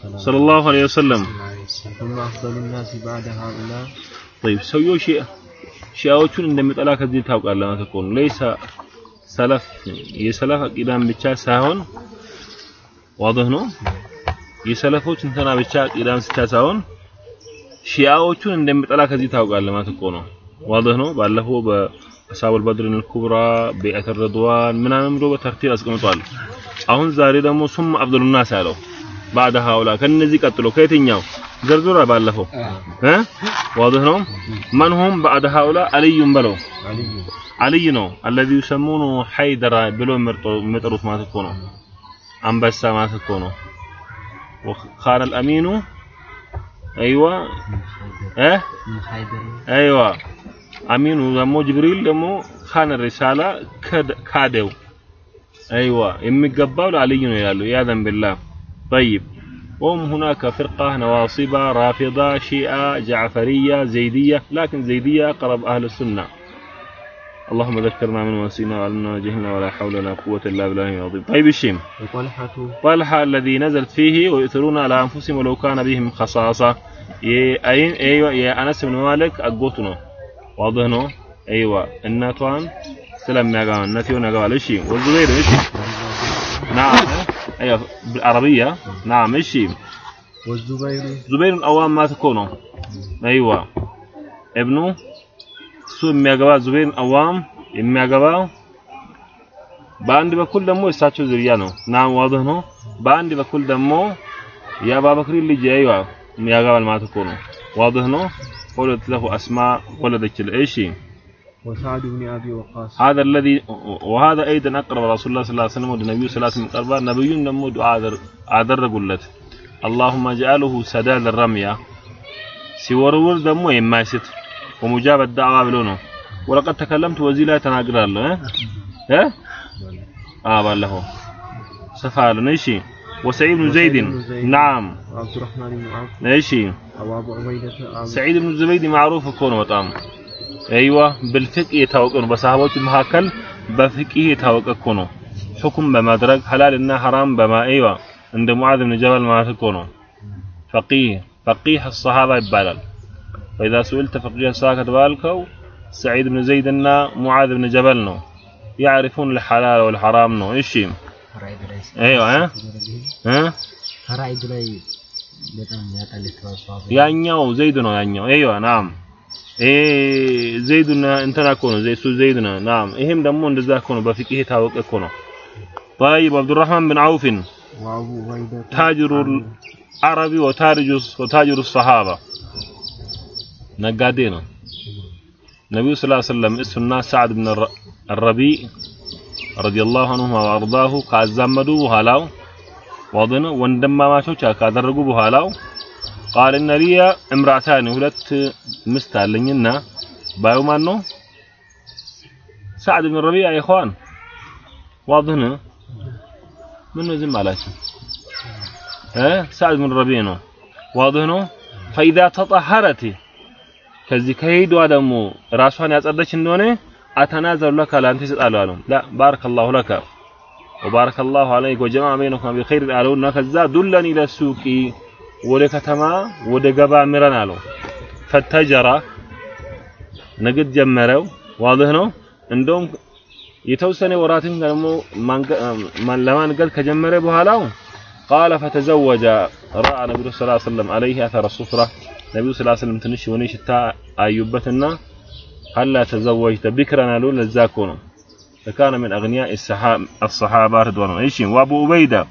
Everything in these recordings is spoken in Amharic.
صلى الله عليه وسلم ثم أفضل الناس بعد هؤلاء طيب سويو شيء ሺያዎቹን እንደሚጠላ ከዚህ ታውቃለህ ማለት እኮ ነው። ለይሳ ሰለፍ የሰለፍ አቂዳን ብቻ ሳይሆን ዋضح ነው። የሰለፎች እንትና ብቻ አቂዳን ብቻ ሳይሆን ሺያዎቹን እንደሚጠላ ከዚህ ታውቃለህ ማለት እኮ ነው። ዋضح ነው። ባለፈው በአሳብ አልበድርን الكبرى በኢአተ ምናምን ብሎ በተርቲል አስቀምጧል። አሁን ዛሬ ደግሞ ሱም አፍደሉናስ ያለው بعد هؤلاء ከነዚህ ቀጥሎ ከየትኛው ዘርዝራ ባለፈው እ واضح ነው من هم بعد هؤلاء علي በለው علي علي ነው الذي يسمونه حيدر ብሎ የሚጠሩት ማለት እኮ ነው አንበሳ ማለት እኮ ነው وخان الامين ايوه እ من حيدر ايوه አሚኑ ደግሞ ጅብሪል ደግሞ ካነ ሪሳላ ካደው አይዋ የሚገባው ለአልይ ነው ይላሉ ያዘን ቢላህ طيب. وهم هناك فرقة نواصبة رافضة شيعة جعفرية زيدية لكن زيدية أقرب أهل السنة. اللهم ذكرنا من نسينا وعلمنا وجهنا ولا حول ولا قوة إلا بالله العظيم. طيب الشيم طلحة طلحة الذي نزلت فيه ويؤثرون على أنفسهم ولو كان بهم خصاصة. إيه، أين؟ أيوة يا أنس بن مالك أقوتنا. واضح نو؟ أيوة. الناتوان سلام نقام النتيو نقام الشيم والزبير نعم. أيوة بالعربية نعم الشيم والزبير زبير الأوام ما تكونه أيوة ابنه سو የሚያገባ ዙቤን አዋም የሚያገባ በአንድ በኩል ደግሞ የእሳቸው ዝርያ ነው ናም ዋድህ ነው በአንድ በኩል ደግሞ የአባበክሪ ልጅ አይዋ ያገባል ማለት እኮ ነው ዋድህ ነው ሁለት ለሁ አስማ ወለደችል እሺ وسعد بن أبي وقاص. هذا الذي وهذا أيضا أقرب رسول الله صلى الله عليه وسلم والنبي صلى الله عليه وسلم قربا نبي نمود عذر عذر قلت اللهم اجعله سداد الرمية سوار سيورور دمو يمايست ومجاب الدعوة بلونه. ولقد تكلمت وزيلا آية تناقرال ها؟ ها؟ آه بالله سفال نيشي. وسعيد بن زيد. نعم. عبد الرحمن بن عوف. نيشي. ابو عبيدة. سعيد بن زبيد معروف كونه طعم. ነው በጣም አይዋ بالفقه የታወቀ ነው በሰሃቦች መካከል በፍቅህ የታወቀ እኮ ነው ሁኩም በማድረግ ሐላል እና ሐራም በማይዋ እንደ ሙዓዝ ብን ጀበል ማለት እኮ ነው ፈቂህ ፈቂህ الصحابة ይባላል فإذا سئلت فقيه الصحابة ከተባልከው ሰዒድ ብን ዘይድ እና ሙዓዝ ብን ጀበል ነው يعرفون الحلال والحرام ነው እሺ ፈራኢድ ላይ አይዋ እ እ ፈራኢድ ላይ በጣም ያጣል የተባሉ ያኛው ዘይድ ነው ያኛው አይዋ ናም ይሄ ዘይዱና እንትና እኮ ነው ዘይሱ ዘይድ ነው ናም ይሄም ደግሞ እንደዛ እኮ ነው በፍቅህ የታወቀ እኮ ነው طيب عبد الرحمن بن عوف وأبو عبيدة تاجر العربي وتاجر وتاجر الصحابة ነጋዴ ነው ነቢዩ ስ ሰለም እሱና ሳዕድ ብን الربيع رضي الله عنهما وأرضاه ካዛመዱ በኋላው ወድን ወንድማማቾች ካደረጉ በኋላው ቃል እነ ሊየ እምራታኒ ሁለት ምስት አለኝና ባዩ ማን ነው ሳዕድ ብን ረቢዕ ኢኽዋን ዋድህ ነው ምን ነው ዝም አላችሁ እ ሳዕድ ብን ረቢዕ ነው ዋድህ ነው ፈኢዛ ተጠሀረት ከዚህ ከሄዷ ደግሞ ራሷን ያጸደች እንደሆነ አተናዘሉ ለካ ለአንተ ይሰጣሉ አሉ። ላ ባረከላሁ ለከ ወባረከ ላሁ አለይክ ወጀማ በይነኩማ ቢኸይር አለውና ከዛ ዱለን ኢለ ሱቂ ወደ ከተማ ወደ ገባ ምረን አለው ፈተጀራ ንግድ ጀመረው ዋልህ ነው እንደውም የተወሰነ ወራትን ደግሞ ለማንገድ ከጀመረ በኋላ ቃለ ፈተዘወጀ ረአ ነቢዩ ስ ሰለም አለይህ አተረ ሱፍራ ነቢዩ ስ ስለም ትንሽ የሆነ ሽታ አዩበትና ሀላ ተዘወጅተ ቢክረን አሉ ለዛ እኮ ነው فكان من أغنياء الصحابة رضوانهم إيش وابو عبيده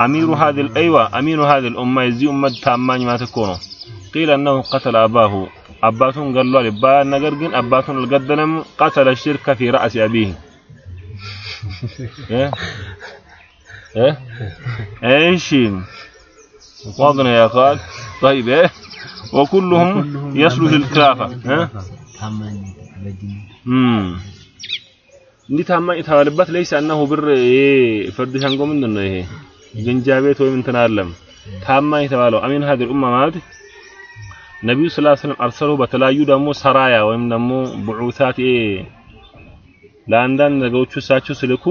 أمير هذه الأيوة أمير هذه الأمة يزي أمة تامان ما تكونه قيل أنه قتل أباه. أباتون قال له لبا نقرقين أباتون القدنم قتل الشرك في رأس أبيه. إيه؟ إيه؟ إيش واضنا يا خال طيب إيه؟ وكلهم يسلو الكلافة إيه؟ امم እንዲህ ታማኝ የተባለበት ለይስ አነሁ ብር ይሄ ፍርድ ሸንጎ ምንድን ነው ይሄ? ግንጃ ቤት ወይም እንትን አለም ታማኝ የተባለው አሚን ሀዲር ኡማ ማለት ነቢዩ ሰለላሁ ዐለይሂ ወሰለም አርሰሉ በተለያዩ ደግሞ ሰራያ ወይም ደግሞ ቡዑታት ለአንዳንድ ነገሮች እሳቸው ስልኩ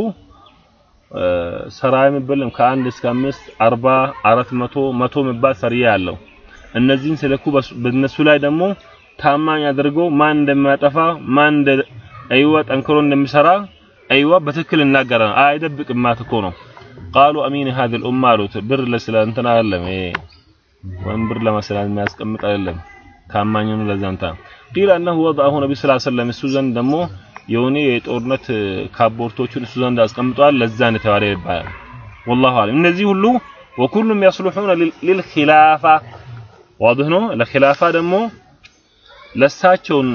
ሰራ የሚባልም ከአንድ እስከ አምስት አርባ አራት መቶ መቶ የሚባል ሰርያ አለው። እነዚህን ስለኩ በእነሱ ላይ ደግሞ ታማኝ አድርገው ማን እንደሚያጠፋ ማን አይዋ ጠንክሮ እንደሚሰራ አይዋ በትክክል እናገራ አይደብቅም። እኮ ነው ቃሉ አሚን هذه الامه አሉት። ብር ለስለ እንትን አይደለም ይሄ ወንብር ለመስላት የሚያስቀምጥ አይደለም ታማኝ ነው። ለዛንታ ቂላ انه وضعه ነብዩ ሰለላሁ ዐለይሂ ወሰለም እሱ ዘንድ ደግሞ የሆነ የጦርነት ካቦርቶቹን እሱ ዘንድ አስቀምጧል። ለዛ ነው ተባለ ይባላል። والله اعلم እነዚህ ሁሉ وكلهم يصلحون للخلافه واضح ነው። ለኺላፋ ደግሞ ለሳቸውን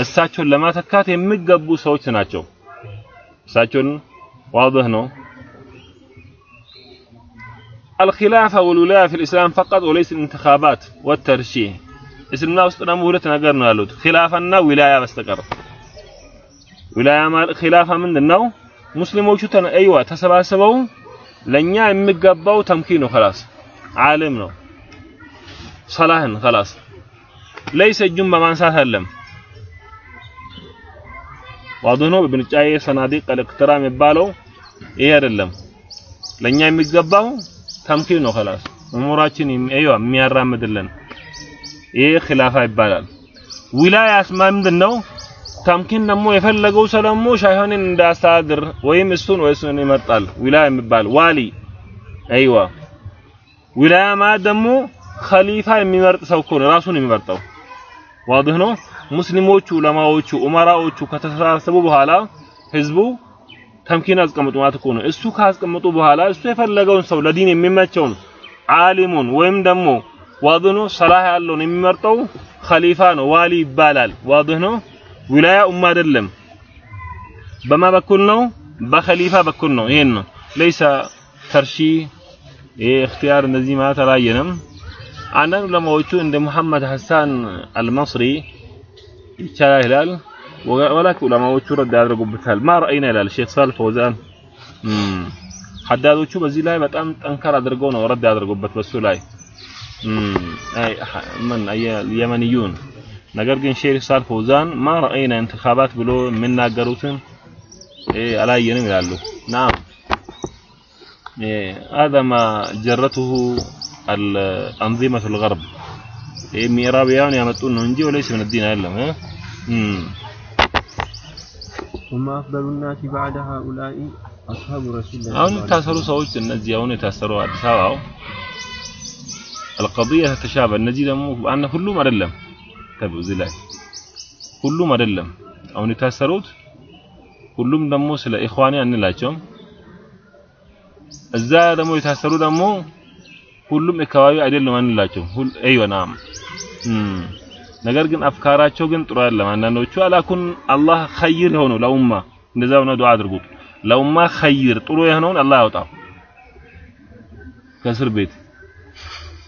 እሳቸውን ለማተካት የሚገቡ ሰዎች ናቸው። እሳቸውን ዋضح ነው። الخلافة والولاية في الإسلام فقط وليس الانتخابات والترشيح እስልምና ውስጥ ደግሞ ሁለት ነገር ነው ያሉት ኺላፋና ዊላያ በስተቀር። ዊላያ ማለት ኺላፋ ምንድነው? ሙስሊሞቹ ተን ተሰባስበው ለኛ የሚገባው ተምኪን ነው خلاص ዓለም ነው። ሰላህን خلاص ليس እጁን በማንሳት አይደለም። ዋዱ ነው ብንጫዬ ሰናዲቅ ለክትራ የሚባለው ይሄ አይደለም። ለኛ የሚገባው ተምኪን ነው። خلاص እሙራችን እዩዋ የሚያራምድልን ይሄ ኺላፋ ይባላል። ዊላያ አስማ ነው? ተምኪን ደግሞ የፈለገው ሰለሞ ሻይሆንን እንዳስተዳድር ወይም እሱን ወይ እሱን ይመርጣል። ዊላያ የሚባል ዋሊ አይዋ ዊላያ ማለት ደግሞ ኸሊፋ የሚመርጥ ሰው እኮ ነው ራሱን የሚመርጠው ዋድህ ነው። ሙስሊሞቹ ዑለማዎቹ ኡመራዎቹ ከተሰባሰቡ በኋላ ህዝቡ ተምኪን አስቀምጡ ማለት እኮ ነው። እሱ ካስቀምጡ በኋላ እሱ የፈለገውን ሰው ለዲን የሚመቸውን ዓሊሙን ወይም ደግሞ ዋድህ ነው። ሰላህ ያለውን የሚመርጠው ኸሊፋ ነው፣ ዋሊ ይባላል። ዋድህ ነው። ዊላያ ኡማ አይደለም። በማ በኩል ነው? በኸሊፋ በኩል ነው። ይሄን ነው ለይሳ ተርሺ ይሄ እክትያር እንደዚህ ማለት አላየንም። አንዳንድ ዑለማዎቹ እንደ ሙሐመድ ሐሳን አልመስሪ ይቻላል ይላል። ወላኪን ዑለማዎቹ ረድ ያደርጉበታል። ማ ረአይና ይላል ሼክ ሳል ፈውዛን ሐዳዶቹ በዚህ ላይ በጣም ጠንከር አድርገው ነው ረድ ያደርጉበት በሱ ላይ አይ ምን የመንዩን ነገር ግን ሼክ ሳል ፈውዛን ማ ረአይና እንተኻባት ብሎ የሚናገሩትን አላየንም ይላሉ። ናም هذا ما جرته الأنظمة الغرب ምዕራባውያን ያመጡን ነው እንጂ ወለይስ ምን ዲን አይደለም እ ثم أفضل الناس بعد هؤلاء أصحاب رسول الله አሁን የታሰሩ ሰዎች እነዚህ አሁን የታሰሩ አዲስ አበባው القضية تتشابه እነዚህ ደግሞ አነ ሁሉም አይደለም ተብዩ እዚህ ላይ ሁሉም አይደለም አሁን የታሰሩት ሁሉም ደግሞ ስለ ኢኽዋኒ አንላቸውም እዛ ደግሞ የታሰሩ ደግሞ ሁሉም አካባቢ አይደለም አንላቸው ሁሉ ናም። ነገር ግን አፍካራቸው ግን ጥሩ አይደለም። አንዳንዶቹ አላኩን አላህ ኸይር የሆነው ለኡማ እንደዛው ነው ዱዓ አድርጉት ለኡማ ኸይር ጥሩ የሆነውን አላህ ያውጣው ከእስር ቤት።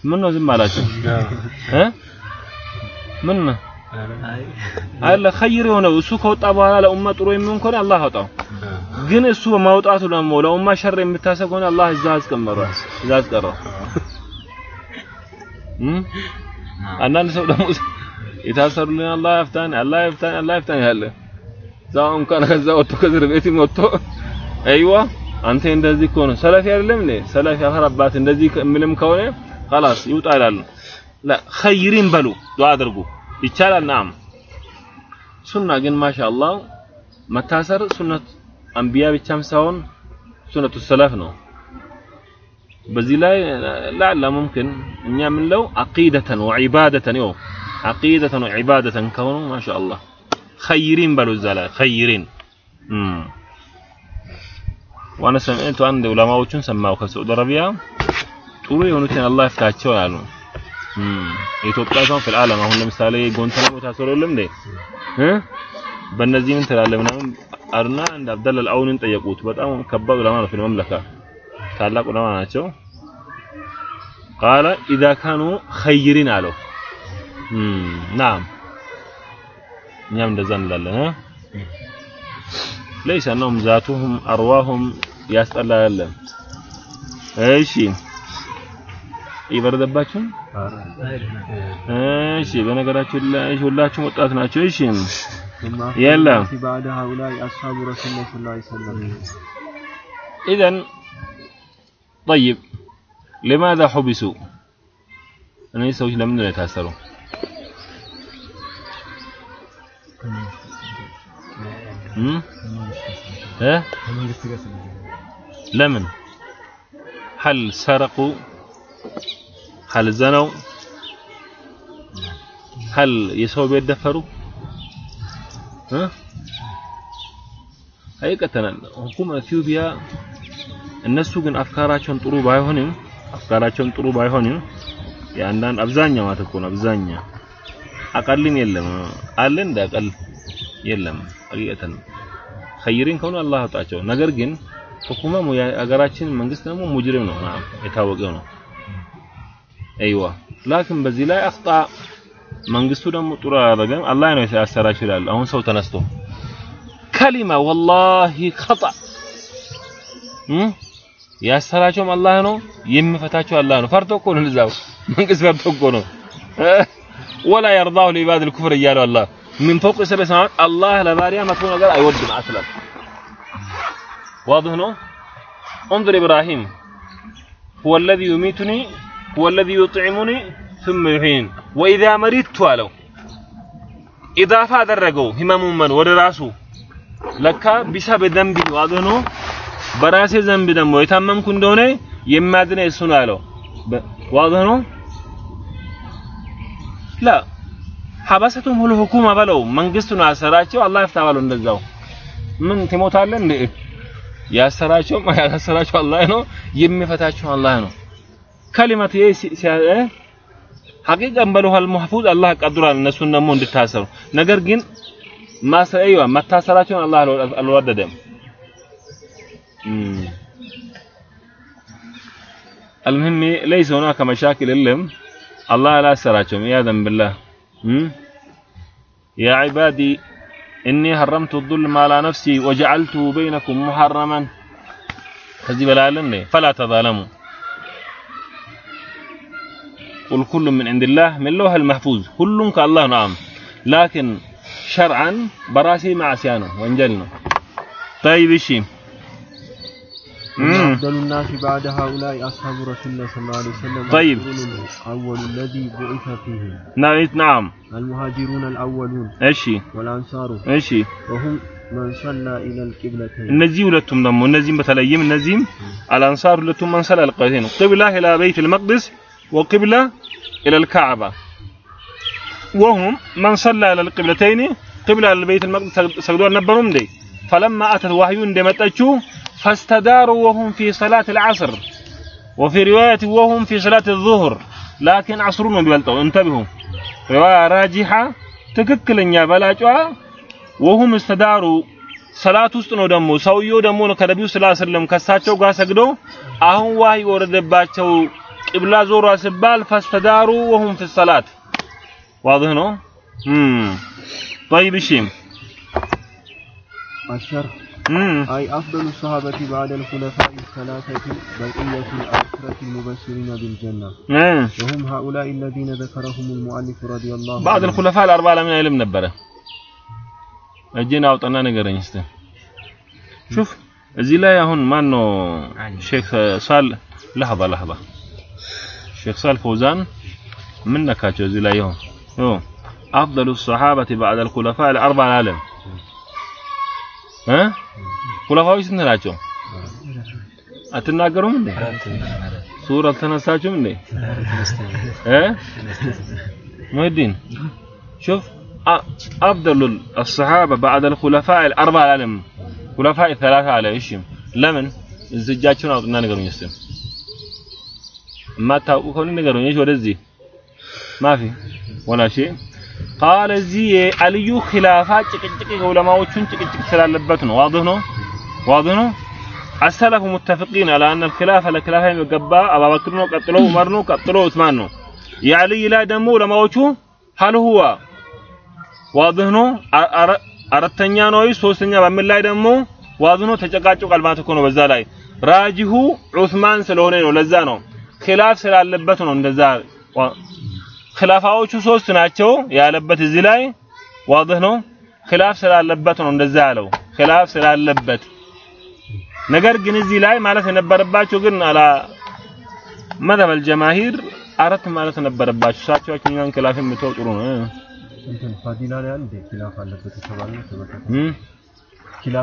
ምን ነው ዝም አላችሁ እ? ምን ነው አለ ኸይር የሆነው እሱ ከወጣ በኋላ ለኡማ ጥሩ የሚሆን ከሆነ አላህ ያውጣው ግን እሱ በማውጣቱ ደግሞ ለኡማ ሸር የምታሰብ ከሆነ አላህ እዛ አስቀመረው እዛ አስቀረው አንዳንድ ሰው ደግሞ የታሰሩልን አላህ ያፍታን አላህ ያፍታን አላህ ያፍታን ያለ ዛው እንኳን ከዛ ወጥቶ ከእስር ቤት ወጥቶ አይዋ አንተ እንደዚህ ከሆነ ሰለፊ አይደለም እንዴ ሰለፊ አፈራባት እንደዚህ ምንም ከሆነ خلاص ይውጣ ይላሉ ላ ኸይሪን በሉ ዱዓ አድርጉ ይቻላል ናም ሱና ግን ማሻአላህ መታሰር ሱነት አንቢያ ብቻም ሳይሆን ሱነቱ ሰለፍ ነው በዚህ ላይ ላላ ሙምኪን እኛ የምንለው አቂደተን ወዒባደተን ይኸው አቂደተን ወዒባደተን ከሆኑ ማሻአላህ ኸይሪን በሉ እዛ ላይ ኸይሪን። ዋና ሰምዕቱ አንድ ዑለማዎቹን ሰማው ከሳዑዲ አረቢያ። ጥሩ የሆኑትን አላህ ይፍታቸው ያሉ የኢትዮጵያ ሰው ፊል ዓለም አሁን ለምሳሌ ጎንተናሞ ታሰሩ የለም እንዴ? እ በእነዚህ ምን ትላለህ ምናምን አርና እንደ አብደል አልአውንን ጠየቁት። በጣም ከባድ ዑለማ ነው መምለካ ታላቅ ዑለማ ናቸው። ቃለ ኢዛ ካኑ ኸይሪን አለው። ናም እኛም እንደዛ እንላለን። ለይሰ ነውም ዛቱሁም አርዋሁም ያስጠላ እሺ ይበረደባችሁም። እሺ በነገራችሁ ላይ ሁላችሁም ወጣት ናቸው። እሺ የለም ኢዘን طيب لماذا حبسوا؟ ليس وجد لم يتأثروا لمن؟ هل سرقوا؟ هل زنوا؟ هل يسوع بيدفروا ها؟ هيك تنا حكومة إثيوبيا እነሱ ግን አፍካራቸውን ጥሩ ባይሆንም አፍካራቸውን ጥሩ ባይሆንም የአንዳንድ አብዛኛው ማለት እኮ ነው አብዛኛ አቀልን የለም። አለ እንደ አቀል የለም ሀቂቀተን ኸይሪን ከሆኑ አላህ አውጣቸው። ነገር ግን ሁኩማ የሀገራችን መንግስት ደግሞ ሙጅሪም ነው የታወቀ ነው። አይዋ ላኪን በዚህ ላይ አክጣ መንግስቱ ደግሞ ጥሩ አላደረገም። አላህ ነው ያሰራቸው ይላሉ አሁን ሰው ተነስቶ ከሊማ ወላሂ ኸጣ ያሰራቸውም አላህ ነው፣ የሚፈታቸው አላህ ነው። ፈርቶ እኮ ነው ለዛው መንግስት ፈርቶ እኮ ነው። ወላ የርዳሁ ሊባድ ልኩፍር እያለው አላህ ምን ፎቅ ሰበ ሰማት አላህ ለባሪያ መጥፎ ነገር አይወድም አስላም። ዋضح ነው። انظر إبراهيم هو الذي يميتني هو الذي يطعمني ثم يحين وإذا مرضت አለው ኢዳፋ አደረገው ህመሙን ወደ ራሱ ለካ ቢሰበ ደንቢ ዋضح ነው በራሴ ዘንብ ደግሞ የታመምኩ እንደሆነ የሚያድነ እሱ ነው አለው ዋضح ነው? ላ ሐበሰቱም ሁሉ ሁኩማ በለው። መንግስቱ ነው ያሰራቸው አላህ ይፍታ በለው እንደዛው። ምን ትሞታለህ እንዴ? ያሰራቸው ያሰራቸው አላህ ነው የሚፈታቸው አላህ ነው። ከሊማት ሐቂቀን በለዋል መህፉዝ አላህ ቀድሯል እነሱን ደግሞ እንድታሰሩ። ነገር ግን ማሰየዋ መታሰራቸውን አላህ አልወደደም المهم ليس هناك مشاكل إلا الله لا سراجهم ذنب بالله مم. يا عبادي إني حرمت الظلم على نفسي وجعلته بينكم محرما. كذب العالم فلا تظالموا. قل كل من عند الله من لوح المحفوظ. كل كالله نعم. لكن شرعا براسي مع عصيانه وانجلنا طيب الشيء أفضل الناس بعد هؤلاء أصحاب رسول الله صلى الله عليه وسلم طيب. الأول الذي بعث فيهم. نعم نعم. المهاجرون الأولون. إيشي والأنصار. إيشي وهم من صلى إلى القبلتين. النزيم ولتم دمو النزيم بتليم يم الأنصار لتم من صلى القبلتين. قبلة إلى بيت المقدس وقبلة إلى الكعبة. وهم من صلى إلى القبلتين. قبلة إلى بيت المقدس. سجدوا نبرهم دي. فلما أتت وحي دمتأتشو فاستداروا وهم في صلاة العصر وفي رواية وهم في صلاة الظهر لكن عصرون بلتو انتبهوا. رواية راجحة تككل يا بلاجوا وهم استداروا. صلاة استنو دمو سويو دمو كدبيو صلى الله عليه وسلم كساتشو قاسقدو أهم واهي ورد باتشو إبلا زورا سبال فاستداروا وهم في الصلاة. واضح نو؟ طيب الشيم الشرح أي أفضل الصحابة بعد الخلفاء الثلاثة بقية العشرة المبشرين بالجنة. وهم هؤلاء الذين ذكرهم المؤلف رضي الله عنه. بعد الخلفاء الأربعة لم يعلم نبرة؟ أجينا አውጣና ንገረኝ شوف እዚህ ላይ አሁን ማን شيخ ሼክ لحظة لحظة. شيخ ሼክ فوزان منك ምን ነካቸው እዚህ ላይ أفضل الصحابة بعد الخلفاء الأربعة العالم ها خلفاء ስንት ናቸው አትናገሩም እንዴ ሱራ አልተነሳችሁም እንዴ እ ሙሂዲን شوف أ- أفضل الصحابة بعد الخلفاء الأربعة العالم خلفاء الثلاثة على إيش لمن እጃችሁን አውጡና ንገሩኝ እስቲ የማታውቁ ከሆነ ንገሩኝ እሺ ወደዚህ ማፊ ወላ ሸይ ቃለ እዚህ የአልዩ ኺላፋ ጭቅጭቅ የዑለማዎቹን ጭቅጭቅ ስላለበት ነው። ዋድህ ነው ዋድህ ነው። አሰለፉ ሙተፍቂን አለ አነ ኺላፋ ለኺላፋ የሚገባ አባበክር ነው፣ ቀጥሎ ዑመር ነው፣ ቀጥሎ ዑስማን ነው። የአልይ ላይ ደግሞ ዑለማዎቹ ሀል ዋድህ ነው አራተኛ ነው ወይስ ሶስተኛ በሚል ላይ ደግሞ ዋዝኖ ተጨቃጭቋል ማለት እኮ ነው። በዛ ላይ ራጂሁ ዑስማን ስለሆነ ነው። ለዛ ነው ኺላፍ ስላለበት ነው እንደዛ ኺላፋዎቹ ሶስት ናቸው ያለበት እዚህ ላይ ዋضح ነው። ኺላፍ ስላለበት ነው እንደዛ ያለው። ኺላፍ ስላለበት ነገር ግን እዚህ ላይ ማለት የነበረባቸው ግን አላ መደብ አልጀማሂር አራት ማለት ነበረባቸው። እሳቸው እኛን ክላፍ ጥሩ ነው። ፋዲላ ላይ አለበት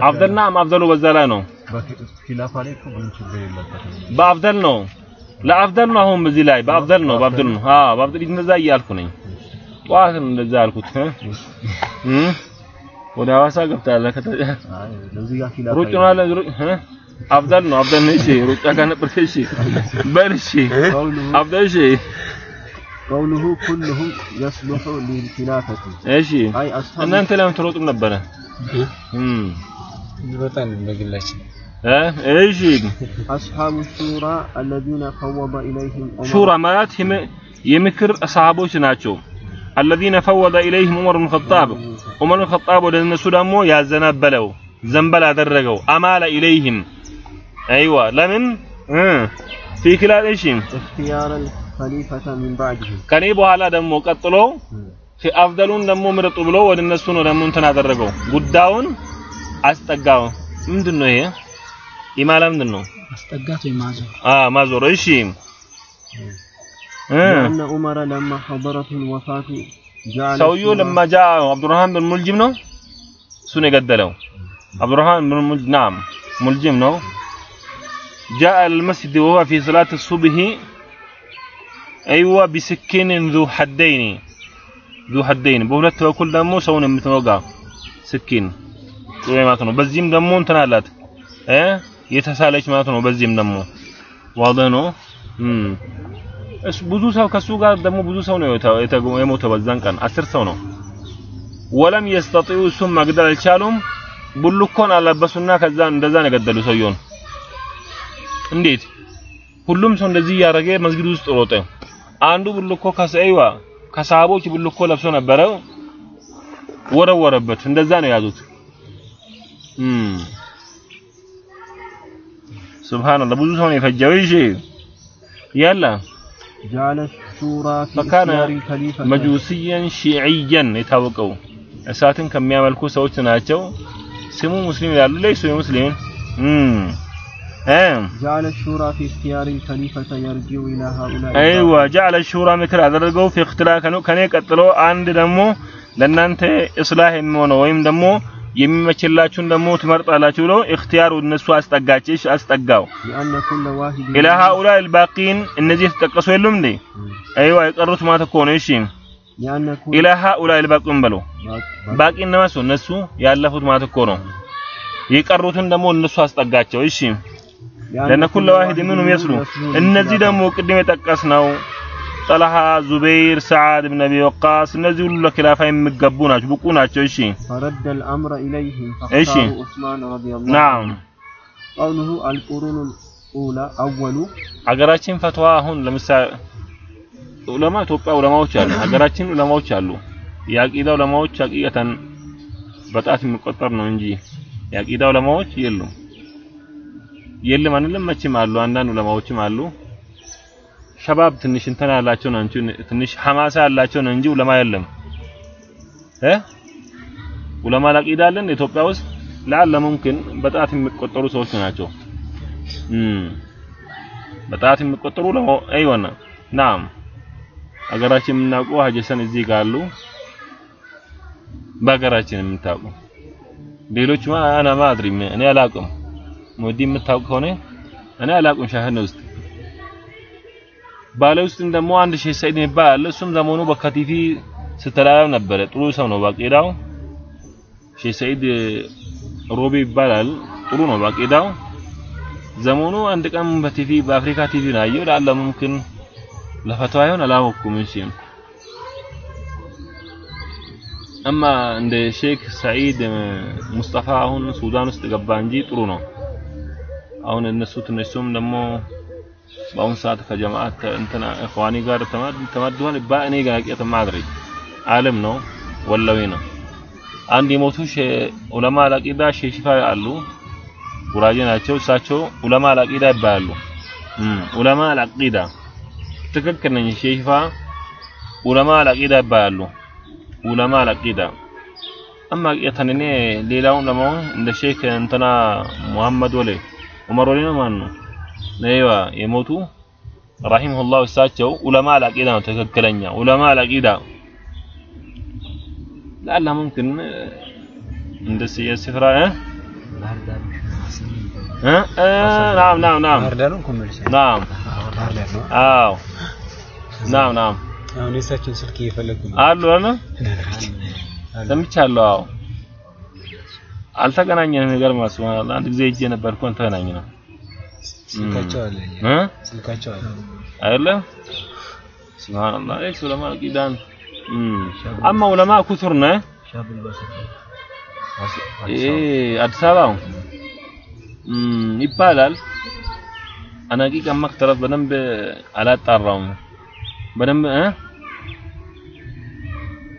አፍደልና አፍደሉ በዛ ላይ ነው። ኪላፍ ላይ እኮ ብዙ ችግር የለበትም። በአፍደል ነው ለአፍደል ነው። አሁን በዚህ ላይ በአፍደል ነው በአፍደል ነው። አዎ በአፍደል እንደዛ እያልኩ ነኝ። ጠዋት ነው እንደዛ ያልኩት እ እም ወደ ሐዋሳ ገብታለህ ከተ አይ ለዚህ ጋር ኪላፍ ሩጭ ነው አለ ሩጭ እ አፍደል ነው አፍደል ነው። እሺ ሩጫ ከነበር እሺ በል እሺ قوله አፍደል እሺ قوله كلهم يصلح للخلافة እሺ أي أصحاب እናንተ ለምን ትሮጡም ነበረ? እም በጣም በግላችን እ እሺ أصحاب الشورى الذين فوض إليهم عمر ሹራ ማለት የም- የምክር ሰሃቦች ናቸው። الذين فوض إليهم عمر بن الخطاب ዑመር ብን ኸጣብ ወደ እነሱ ደግሞ ያዘነበለው ዘንበል አደረገው አማለ ኢለይህም አይዋ ለምን እ ፊ ኪላል እሺ اختيار الخليفة من بعدهم ከኔ በኋላ ደግሞ ቀጥሎ አፍደሉን ደግሞ ምረጡ ብሎ ወደ እነሱ ነው ደግሞ እንትን አደረገው ጉዳዩን አስጠጋው ምንድን ነው ይሄ ኢማላ ምንድን ነው ማስጠጋት ወይ ማዞር አ ማዞር እሺ እ لأن عمر لما حضرته الوفاة جعل ሰውየው الشورى- ለማ ጃ አብዱራህማን ብን ሙልጅም ነው እሱን የገደለው አብዱራህማን ብን ሙልጅ ናም ሙልጅም ነው جاء المسجد وهو في صلاة الصبح أيوة بسكين ذو حدين ذو حدين በሁለት በኩል ደግሞ ሰውን የምትወጋ ስኪን ጥሩ ማለት ነው። በዚህም ደግሞ እንትን አላት እ የተሳለች ማለት ነው። በዚህም ደግሞ ዋضح ነው እሱ ብዙ ሰው ከሱ ጋር ደግሞ ብዙ ሰው ነው የሞተው በዛን ቀን አስር ሰው ነው። ወለም የስተጢኡ እሱም መግደል አልቻሉም። ቡልኮን አለበሱና ከዛ እንደዛ ነው የገደሉ ሰውየውን። እንዴት ሁሉም ሰው እንደዚህ እያደረገ መስጊድ ውስጥ ሮጠ። አንዱ ቡልኮ ከሰይዋ ከሰሃቦች ቡልኮ ለብሶ ነበረ፣ ወረወረበት። እንደዛ ነው የያዙት። እም ሱብሃንአላህ ብዙ ሰው ነው የፈጀው። እሺ ያላ جعل الشورى في فكان اختيار الخليفة መጁሲየን ሺዕየን የታወቀው እሳትን ከሚያመልኩ ሰዎች ናቸው። ስሙ ሙስሊም ይላሉ። ለይሱ ሙስሊም እም እ جعل الشورى في اختيار الخليفة يرجع إلى هؤلاء አይዋ ጀዐለ ሹራ ምክር አደረገው ፊ እክትላ ከኔ ቀጥሎ አንድ ደግሞ ለእናንተ እስላህ የሚሆነው ወይም ደግሞ የሚመችላችሁን ደግሞ ትመርጣላችሁ ብሎ እክትያሩ እነሱ አስጠጋጭሽ አስጠጋው። ኢላ ሃኡላ አልባቂን እነዚህ የተጠቀሱ የሉም እንዴ? አይዋ የቀሩት ማለት እኮ ነው። እሺ። ኢላ ሃኡላ አልባቂን በሉ። ባቂ እነማን እነሱ ያለፉት ማለት እኮ ነው። የቀሩትን ደግሞ እነሱ አስጠጋቸው። እሺ። ለነ ኩል ዋሂድ ምንም እነዚህ ደግሞ ቅድም የጠቀስነው ጠለሃ፣ ዙበይር፣ ሰዓድ ብን አቢ ወቃስ እነዚህ ሁሉ ለኪላፋ የሚገቡ ናቸው፣ ብቁ ናቸው። እሺ ፈረደል አምረ ኢለይሂም እሺ ዑስማን ረዲየላሁ ናም ቀውሉሁ አልቁሩኑል ኡላ አወሉ ሀገራችን ፈትዋ አሁን ለምሳሌ ዑለማ ኢትዮጵያ ዑለማዎች አሉ፣ ሀገራችን ዑለማዎች አሉ። የአቂዳ ዑለማዎች ሀቂቀተን በጣት የሚቆጠር ነው እንጂ የአቂዳ ዑለማዎች የሉም። የለም አንልም፣ መቼም አሉ። አንዳንድ ዑለማዎችም አሉ። ሸባብ ትንሽ እንትን ያላቸው እንጂ ትንሽ ሐማሳ ያላቸው ነው እንጂ ዑለማ የለም። እ ዑለማ ለአቂዳ አለን ኢትዮጵያ ውስጥ ለአለ ሙምኪን በጣት የሚቆጠሩ ሰዎች ናቸው። በጣት የሚቆጠሩ ዑለማ አይወና ናም ሀገራችን የምናውቀው ሀጀሰን እዚህ ጋር አሉ። በሀገራችን የምታውቁ ሌሎች ማ አና ማድሪ እኔ አላውቅም። ሙዲ የምታውቅ ከሆነ እኔ አላውቅም። ሻህን ውስጥ ባለ ውስጥ ደግሞ አንድ ሼህ ሰይድ የሚባል አለ። እሱም ዘመኑ በከቲፊ ስተላላም ነበረ። ጥሩ ሰው ነው ባቂዳው። ሼህ ሰይድ ሮቤ ይባላል። ጥሩ ነው ባቂዳው። ዘመኑ አንድ ቀን በቲቪ በአፍሪካ ቲቪ ነው ያየው። ለአለ ሙምኪን ለፈተዋ ይሆን አላወኩም። እሺ እማ እንደ ሼክ ሰዒድ ሙስጠፋ አሁን ሱዳን ውስጥ ገባ እንጂ ጥሩ ነው። አሁን እነሱ ትንሹም ደግሞ በአሁን ሰዓት ከጀማዓት እንትና እኽዋኒ ጋር ተመድቧል። በእኔ ጋር ቄት ማድሪ ዓለም ነው ወላዊ ነው። አንድ የሞቱ ዑለማ አልአቂዳ ሼህ ሽፋ አሉ፣ ጉራጌ ናቸው። እሳቸው ዑለማ አልአቂዳ ይባላሉ። ዑለማ አልአቂዳ ትክክል ነኝ። ሼህ ሽፋ ዑለማ አልአቂዳ ይባላሉ። ዑለማ አልአቂዳ አማ ቄተን እኔ ሌላውን ለመሆን እንደ ሼክ እንትና ሙሐመድ ወሌ ዑመር ወሊ ነው ማን ነው ነይዋ የሞቱ ረሂመሁላህ እሳቸው ዑለማ አልአቂዳ ነው ትክክለኛ ዑለማ አልአቂዳ። ላላ ሙምኪን እንደ የስፍራ እ እ እ ናም ናም ናም ናም አዎ ናም ናም አሁን የእሳቸውን ስልክ እየፈለግኩ ነው። አሉ አለ ሰምቻለሁ አዎ። አልተገናኘንም ነገር ማስማላ አንድ ጊዜ ሄጄ ነበር እኮ ተገናኘን ስልካቸው አለ እ? አማ ዑለማ ኩቱር ነ አዲስ አበባ። ይባላል። አናቂቃ መክተረፍ በደንብ አላጣራውም። በደንብ እ?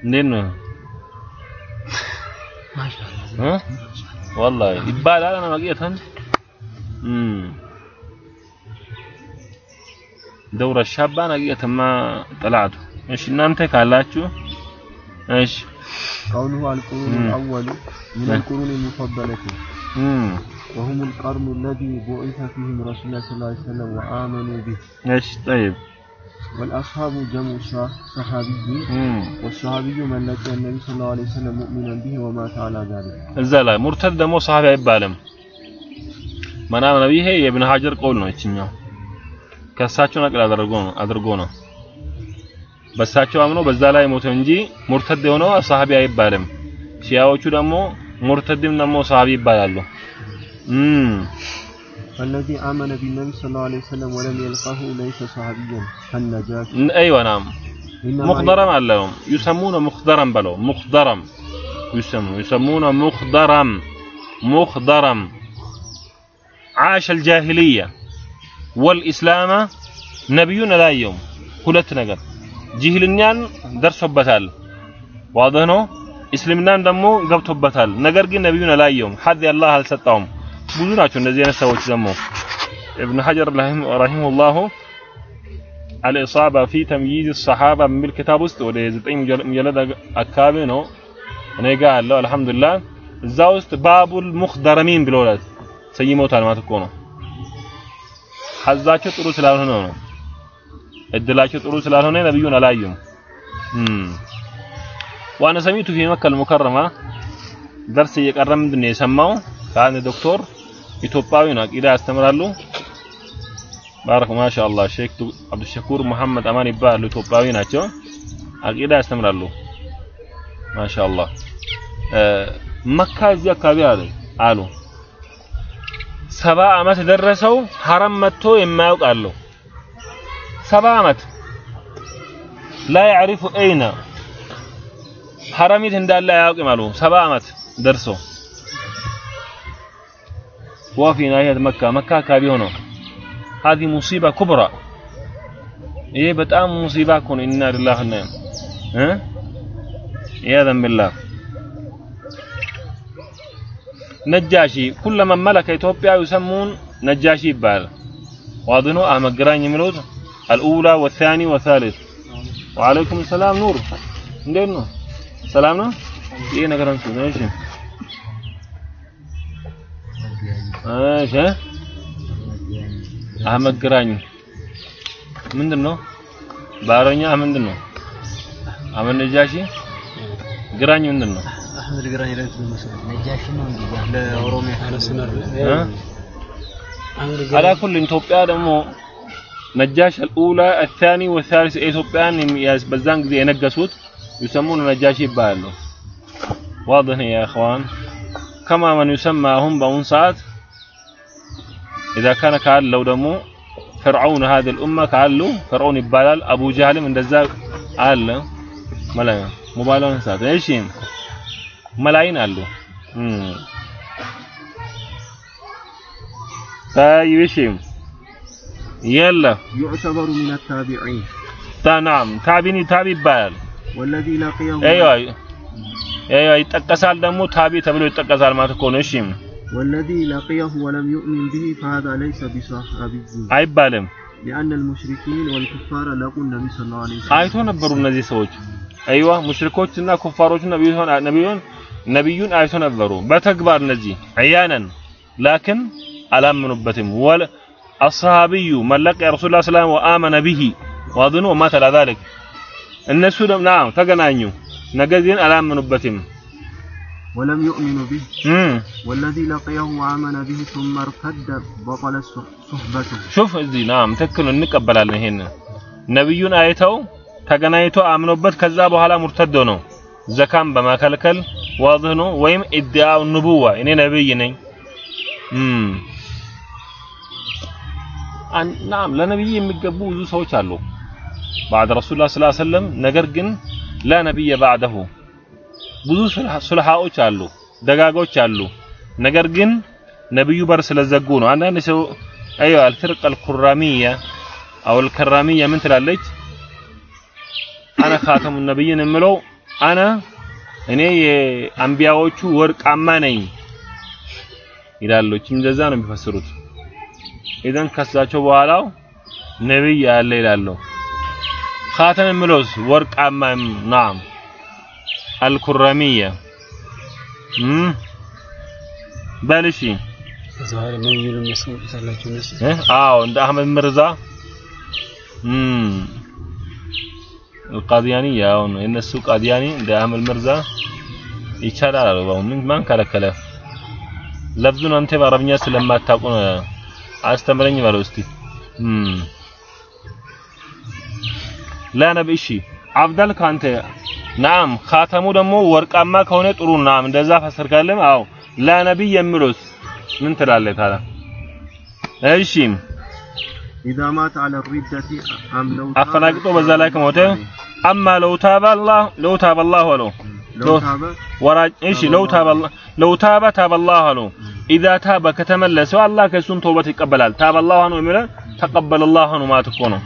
እንዴት ነው? ወላሂ ይባላል አናቂቃ ደውረ ሻባን አቂያተማ ጠላቱ እሺ እናንተ ካላችሁ እሺ قوله القرون مم. الأول من نعم. القرون المفضلة እም وهم القرن الذي بعث فيهم رسول الله صلى الله عليه وسلم وآمنوا به እሺ طيب والأصحاب جمع صح- صحابي እም والصحابي من لقي النبي صلى الله عليه وسلم مؤمنا به ومات على ذلك እዛ ላይ ሙርተድ ደግሞ ሰሃቢ አይባልም ምናምን ነው ይሄ የኢብኑ ሀጀር ቀውል ነው እችኛው ከእሳቸው ነቅል አድርጎ ነው አድርጎ ነው በእሳቸው አምኖ በዛ ላይ ሞተ እንጂ ሙርተድ የሆነው ሰሃቢ አይባልም ሺያዎቹ ደግሞ ሙርተድም ደግሞ ሰሃቢ ይባላሉ እም فالذي آمن بالنبي صلى الله عليه وسلم ولم يلقه ليس صحابيا كالنجاشي ايوه نعم إنما مخضرم عليهم يسمونه مخضرم بلو مخضرم يسمون يسمونه مخضرم مخضرم عاش الجاهلية ወልኢስላመ ነቢዩን አላየውም። ሁለት ነገር ጅህልኛን ደርሶበታል። ዋድህ ነው። እስልምናን ደግሞ ገብቶበታል። ነገር ግን ነቢዩን አላየውም። ሐድ አላህ አልሰጣውም። ብዙ ናቸው እነዚህ አይነት ሰዎች ደግሞ ابن حجر رحمه الله الإصابة في تمييز الصحابة من الكتاب ውስጥ ወደ ዘጠኝ مجلد አካባቢ ነው እኔ ጋር አለው አልሐምዱሊላህ እዛ ውስጥ ባቡል ሙኽደረሚን ብሎላል ሰይሞታል ማለት እኮ ነው ሐዛቸው ጥሩ ስላልሆነ ነው እድላቸው ጥሩ ስላልሆነ ነብዩን አላዩም እም ዋና ሰሚቱ في مكة المكرمة ደርስ እየቀረ ምንድን ነው የሰማው ከአንድ ዶክተር ኢትዮጵያዊ ነው አቂዳ ያስተምራሉ ባረክ ማሻአላህ ሼክ አብዱሸኩር መሐመድ አማን ይባላሉ ኢትዮጵያዊ ናቸው አቂዳ ያስተምራሉ ማሻአላህ መካ እዚህ አካባቢ አለ አሉ ሰባ አመት ደረሰው ሐረም መጥቶ የማያውቅ አለው ሰባ አመት ላ ያዕሪፉ አይነ ሐረሚት እንዳለ አያውቅም አሉ ሰባ አመት ደርሶ ወፊ ናሂየት መካ መካ አካባቢ ሆኖ هذه مصيبة كبرى ይሄ በጣም ሙሲባ እኮ ነው ኢና ሊላሂ ወኢና እ ኢያዘን ቢላህ ነጃሺ ኩለመን መለከ ኢትዮጵያ ይሰሙን ነጃሺ ይባላል ዋድኖ አህመድ ግራኝ የሚሉት አልኡላ ወሳኒ ወሳሊስ ወአለይኩም ሰላም ኑር። እንዴት ነው? ሰላም ነው? ይሄ ነገር አንሱ እሺ። እሺ። አህመድ ግራኝ ምንድን ነው? በአረኛ ምንድን ነው? አህመድ ነጃሺ ግራኝ ምንድን ነው አህመድ ግራኝ ረት ነጃሺ ነው እንዴ ለኦሮሚያ ካለስነር እ አላ ኩል ኢትዮጵያ ደግሞ ነጃሽ አልኡላ الثاني والثالث ኢትዮጵያን የሚያዝ በዛን ጊዜ የነገሱት يسمون ነጃሺ ይባላሉ واضح يا اخوان كما من يسمى هم በአሁን ሰዓት إذا كان ካለው ደግሞ فرعون هذه الأمة ካሉ فرعون ይባላል አቡ ጃህልም እንደዛ አለ መላ ሞባይሉን ሰዓት እሺ መላይን አሉ طيب እሺ يلا يعتبر من التابعين نعم ታቢኒ ታቢ ይባላል والذي لقيه ايوه ايوه ይጠቀሳል ደግሞ ታቢ ተብሎ ይጠቀሳል ማለት እኮ ነው እሺ والذي لقيه ولم يؤمن به فهذا ليس بصحابي አይባልም لأن المشركين والكفار لقوا النبي صلى الله عليه وسلم አይቶ ነበሩ እነዚህ ሰዎች አይዋ ሙሽሪኮችና ኩፋሮች ነብዩን ነብዩን ነብዩን አይቶ ነበሩ በተግባር እነዚህ አያነን ላክን አላመኑበትም ወል አሰሃቢዩ መለቀ የረሱል ላ ሰላም ወአመነ ቢሂ ዋድኑ ወማተ ላ ዛሊክ እነሱ ደግሞ ናም ተገናኙ ነገር ግን አላመኑበትም ولم يؤمنوا به እም والذي لقيه وآمن به ثم ارتد بطلت صح- صحبته ሹፍ እዚህ ናም ትክክል ነው፣ እንቀበላለን ይሄን ነብዩን አይተው ተገናኝቶ አምኖበት ከዛ በኋላ ሙርተዶ ነው ዘካም በመከልከል ዋضህ ነው። ወይም ኢድዓው ንቡዋ እኔ ነብይ ነኝ። ናም ለነብይ የሚገቡ ብዙ ሰዎች አሉ። ባዕድ ረሱሉላህ ሰለላሁ ዐለይሂ ወሰለም ነገር ግን ለነብይ ባዕደሁ። ብዙ ሱልሃዎች አሉ ደጋጎች አሉ። ነገር ግን ነብዩ በር ስለዘጉ ነው። አንዳንድ ሰው አዩ አልፍርቀ አልኩራሚያ አው አልከራሚያ ምን ትላለች? አነ ካተሙ ነብይን የምለው አነ እኔ የአንቢያዎቹ ወርቃማ ነኝ ይላሎች እንደዛ ነው የሚፈስሩት። ኢዘን ከሳቸው በኋላ ነብይ ያለ ይላሉ። ካተም የምለውስ ወርቃማ ናም አልኩራሚያ እም በልሺ አዎ እንደ አህመድ ምርዛ እም القادياني ያው ነው የነሱ ቃዲያኒ እንደ አህመድ ምርዛ ይቻላል አሉ ባው ምን ማን ከለከለ ለብዙን አንተ በአረብኛ ስለማታውቁ ነው አስተምረኝ ባለው እስቲ እም ላ ነብይ እሺ አፍዳል ካንተ ናም ካተሙ ደግሞ ወርቃማ ከሆነ ጥሩ ናም እንደዛ ፈሰርካለም አዎ ላ ነብይ የሚሉስ ምን ትላለህ ታዲያ እሺ ኢዛ ማት በዛ ላይ ከሞተ አማ ለው ታበ አላህ ለው ታበ አላህ ለው ታበ? ታበ አላህ አለው ኢዛ ታበ ከተመለሰው አላህ ከሱን ተውበት ይቀበላል። ታበ አላህ ነው የሚለው ተቀበለ አላህ ነው ማለት እኮ ነው።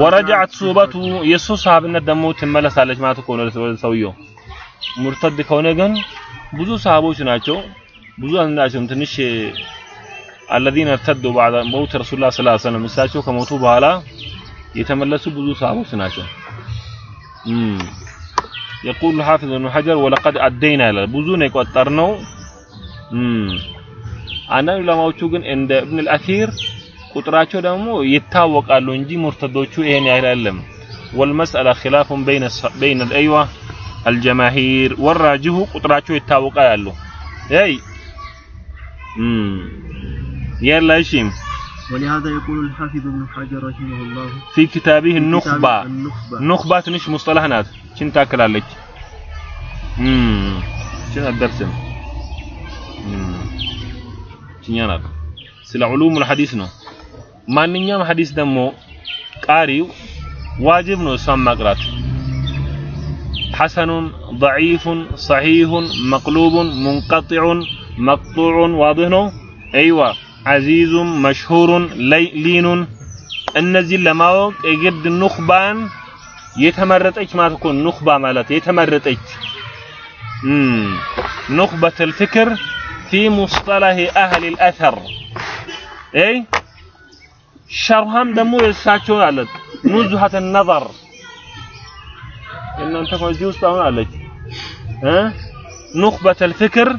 ወረጃት ሱበቱ የሱ ሰሃብነት ደግሞ ትመለሳለች ማለት እኮ ነው ሰውየው። ሙርተድ ከሆነ ግን ብዙ ሰሃቦች ናቸው። ብዙ አልናቸውም ትንሽ الذين ارتدوا بعد موت رسول الله صلى الله عليه وسلم. مساچو كموتو بحالا يتملسوا بذو صحابو سناچو يقول الحافظ ابن حجر ولقد أدينا إلى بذو نيقطرنو ام أنا لما اوچوكن عند ابن الاثير قطراچو دمو يتاوقالو انجي مرتدوچو ايهن يا علم والمساله خلاف بين الس... بين الايوه الجماهير والراجه قطراچو يتاوقالو اي ام يلا إيش ولهذا يقول الحافظ ابن حجر رحمه الله في كتابه النخبة. النخبة. نش مصطلح ناس. شن تاكل عليك؟ امم شن الدرس شن ينال سلا علوم الحديث نو. ما نيام حديث دمو قاريو. واجب نو سام مقرات. حسن ضعيف صحيح مقلوب منقطع مقطوع واضح نو. أيوه. عزيز مشهور لين. النزي لماوك يجد نخبان يتمرت إيش ما تكون نخبة مالت يتمرت إيش نخبة الفكر في مصطلح أهل الأثر. اي شرهم دمو يساتشو مالت نزهة النظر. إن أنت مجيوس مالت إيه؟ نخبة الفكر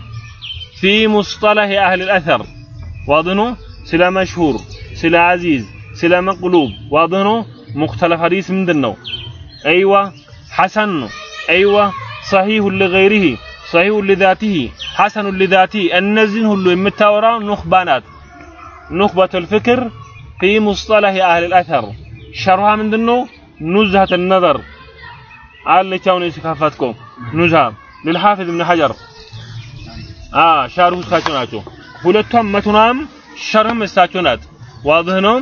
في مصطلح أهل الأثر. واضنو؟ سلا مشهور سلا عزيز سلا مقلوب. واضنو؟ مختلف حديث من دنو. أيوة حسن. أيوة صحيح لغيره صحيح لذاته حسن لذاته. النزن اللي المتاورا نخبانات. نخبة الفكر في مصطلح أهل الأثر. شرها من دنو؟ نزهة النظر. على اللي تاوني سكافاتكو نزهة. للحافظ ابن حجر. آه شارو سكاتوناتو ሁለቷም መቱናም ሸርህም እሳቸው ናት። ዋድህ ነው።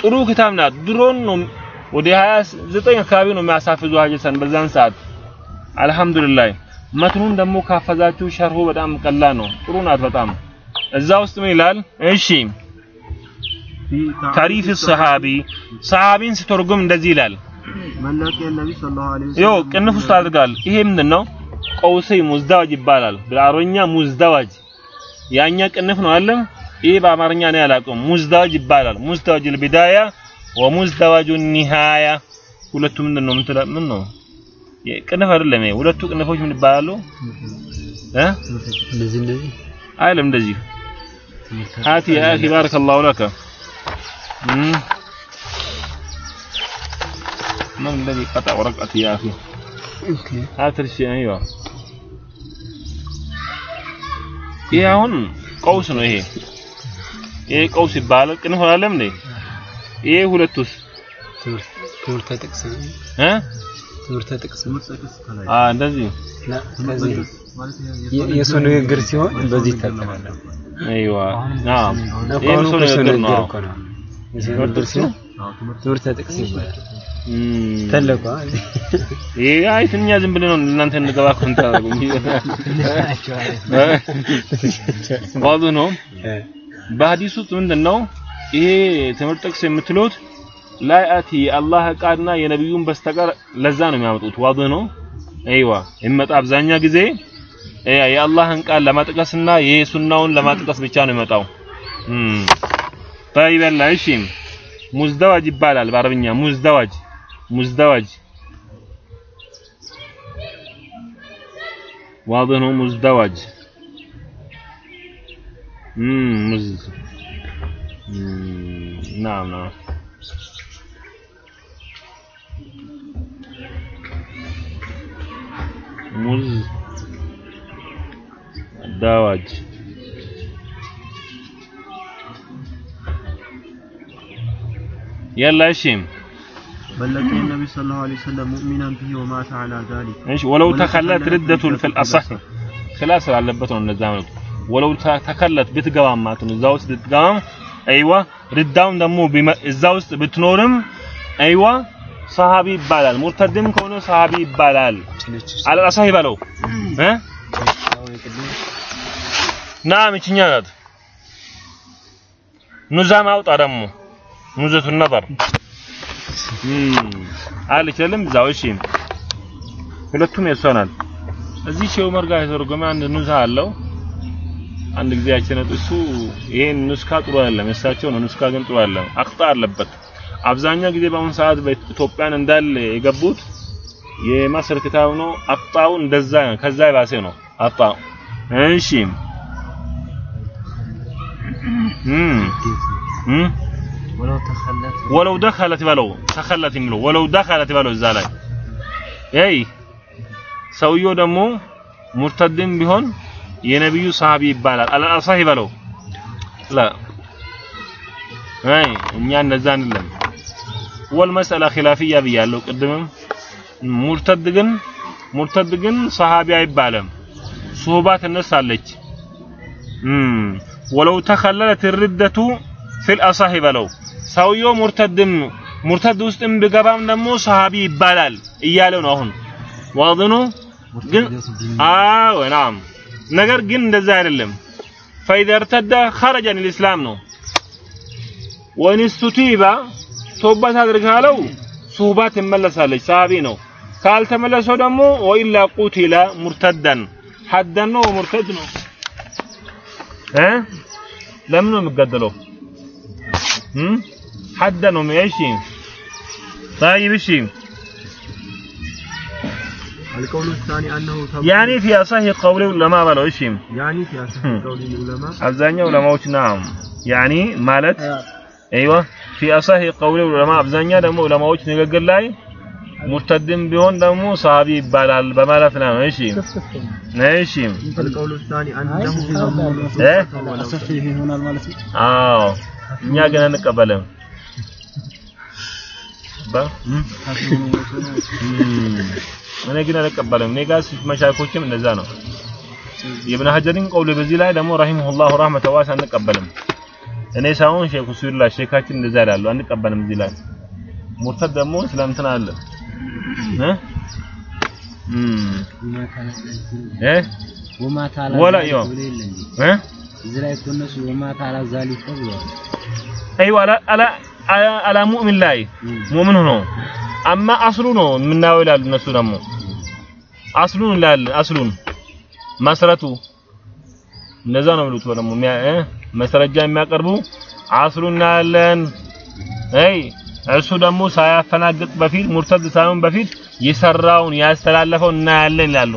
ጥሩ ክታብ ናት። ድሮን ነው ወደ 29 አካባቢ ነው የሚያሳፍዙ ሀጅሰን በዛን ሰዓት አልሐምዱሊላህ። መትኑን ደግሞ ካፈዛችሁ ሸርሁ በጣም ቀላል ነው። ጥሩ ናት በጣም እዛ ውስጥ ምን ይላል? እሺ ታሪፍ ሰሃቢ ሰሃቢን ሲተርጉም እንደዚህ ይላል። ቅንፍ ውስጥ አድርጋል። ይሄ ምንድን ነው? ቀውሰይ ሙዝዳዋጅ ይባላል። በአረኛ ሙዝዳዋጅ ያኛ ቅንፍ ነው አለ ይሄ በአማርኛ ነው ያላቀው ሙዝዳዋጅ ይባላል ሙዝዳዋጅ البدايه ومزدوج النهايه ሁለቱ ምንድን ነው ምትላ ምን ነው ቅንፍ አይደለም ይሄ ሁለቱ ቅንፎች ምን ይባላሉ እ እነዚህ እንደዚህ አይደለም እንደዚህ هات يا أخي بارك الله لك مم. من الذي قطع ورقتي يا أخي اوكي هات الشيء أيوه ይሄ አሁን ቀውስ ነው ይሄ። ይሄ ቀውስ ይባላል ቅን ሆናለም እንዴ? ይሄ ሁለቱስ? ትምህርተ ጥቅስ እ? ትምህርተ ጥቅስ አ እንደዚህ የሰው ንግግር ሲሆን በዚህ ይታጠቃል። አይዋ ናም ይሄ ሰው ንግግር ነው። የሰው ንግግር ሲሆን ትምህርተ ጥቅስ ይባላል። እም ተለቋ ይሄ አይ እኛ ዝም ብለን ነው እናንተ እንገባ እኮ እንታረጉ ዋዱ ነው በሐዲስ ውስጥ ምንድነው ይሄ ትምህርት ጥቅስ የምትሉት ላይ አቲ የአላህ ቃልና የነቢዩን በስተቀር ለዛ ነው የሚያመጡት ዋዱ ነው አይዋ የሚመጣ አብዛኛ ጊዜ እ የአላህን ቃል ለማጥቀስና የሱናውን ለማጥቀስ ብቻ ነው የሚመጣው እም طيب يلا እሺ ሙዝደዋጅ ይባላል በአረብኛ ሙዝደዋጅ مزدوج. واضح إنه مزدوج. امم مز نعم نعم. مز دواج يلا اشم بل لقي النبي صلى الله عليه وسلم مؤمنا به ومات على ذلك ايش ولو تخلت ردة في الاصح خلاص علبت ነው እንደዛ ማለት ወለው ተ- ተከለት ብትገባም ማለት ነው እዛ ውስጥ ብትገባም አይዋ ርዳውን ደግሞ ቢመ- እዛ ውስጥ ብትኖርም አይዋ ሰሃቢ ይባላል ሙርተድም ከሆነ ሰሃቢ ይባላል አልአሳህ ይበለው እ ናም እችኛ ናት ኑዛም አውጣ ደግሞ ኑዘቱ ነበር አይደለም እዛው። እሺ። ሁለቱም የሷ ናት እዚህ ሼህ ዑመር የተረጎመ አንድ ኑዛ አለው። አንድ ጊዜ ያቸነጥ እሱ ይሄን ኑስካ ጥሩ አይደለም። የእሳቸው ነው። ኑስካ ግን ጥሩ አይደለም። አቅጣ አለበት። አብዛኛው ጊዜ በአሁኑ ሰዓት በኢትዮጵያን እንዳለ የገቡት የማስር ክታብ ነው። አቅጣው እንደዛ ከዛ የባሰ ነው አቅጣው እሺ። እም ወለው ደኸለት በለው ተኸለት የሚለው ወለው ደኸለት በለው እዛ ላይ. አይ ሰውየው ደግሞ ሙርተድም ቢሆን የነብዩ ሰሃቢ ይባላል። አልአሳህ በለው። ላ። እኛ እንደዛ አንልም። ወልመስአላ ኺላፊያ ብያለሁ ቅድምም። ሙርተድ ግን ሙርተድ ግን ሰሃቢ አይባልም። ሱህባ ትነሳለች ወለው ተኸለለት ርደቱ ፊል አሳህ በለው ሰውየው ሙርተድም ሙርተድ ውስጥም ቢገባም ደግሞ ሰሃቢ ይባላል እያለ ነው አሁን ዋድኑ ግን አዎ ናም ነገር ግን እንደዛ አይደለም فاذا ارتد خرج عن الاسلام ነው ወይን ስቱቲባ ቶባት አድርጋለው ሱህባ ትመለሳለች ሰሃቢ ነው ካልተመለሰው ደግሞ ወኢላ ቁቲላ ሙርተዳን ሐደን ነው ሙርተድ ነው እ ለምን ነው የሚገደለው هم حد انهم ايش طيب ايش القول الثاني أنه تبع يعني في اصح قول العلماء بلو ايش يعني في أصح قول العلماء አብዛኛው ዑለማዎች ናም ያኒ ማለት አይዋ في اصح قول العلماء አብዛኛ ደግሞ ዑለማዎች ንግግር ላይ ሙርተድም ቢሆን ደግሞ ሰሃቢ ይባላል በማለት ነው እሺ እሺ القول الثاني أنه እ ይሆናል ማለት ነው። አዎ እኛ ግን አንቀበልም። እኔ ግን አልቀበልም። እኔ ጋር መሻይኮችም እንደዛ ነው። የኢብኑ ሀጀርን ቀውል በዚህ ላይ ደግሞ ረሂመሁላሁ ረህመተ ዋስ አንቀበልም። እኔ ሳይሆን ሼኹ ሱላ ሼካችን እንደዛ ይላሉ። አንቀበልም እዚህ ላይ። ሙርተድ ደግሞ ስለምትን አለ። ወላ እዚህ ላይ እኮ እነሱ ወማታ አላ ዛሊከ ብለዋል። አይዋ አላ አላ አላ ሙእሚን ላይ ሙእምን ሆኖ አማ አስሉ ነው የምናየው ይላሉ እነሱ ደግሞ። አስሉን ይላል አስሉን መሰረቱ እንደዛ ነው የሚሉት ደግሞ መስረጃ የሚያቀርቡ አስሉን እናያለን። አይ እሱ ደግሞ ሳያፈናግጥ በፊት ሙርተድ ሳይሆን በፊት የሰራውን ያስተላለፈውን እናያለን ይላሉ።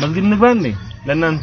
መስጊድ እንግባ እንዴ ለእናንተ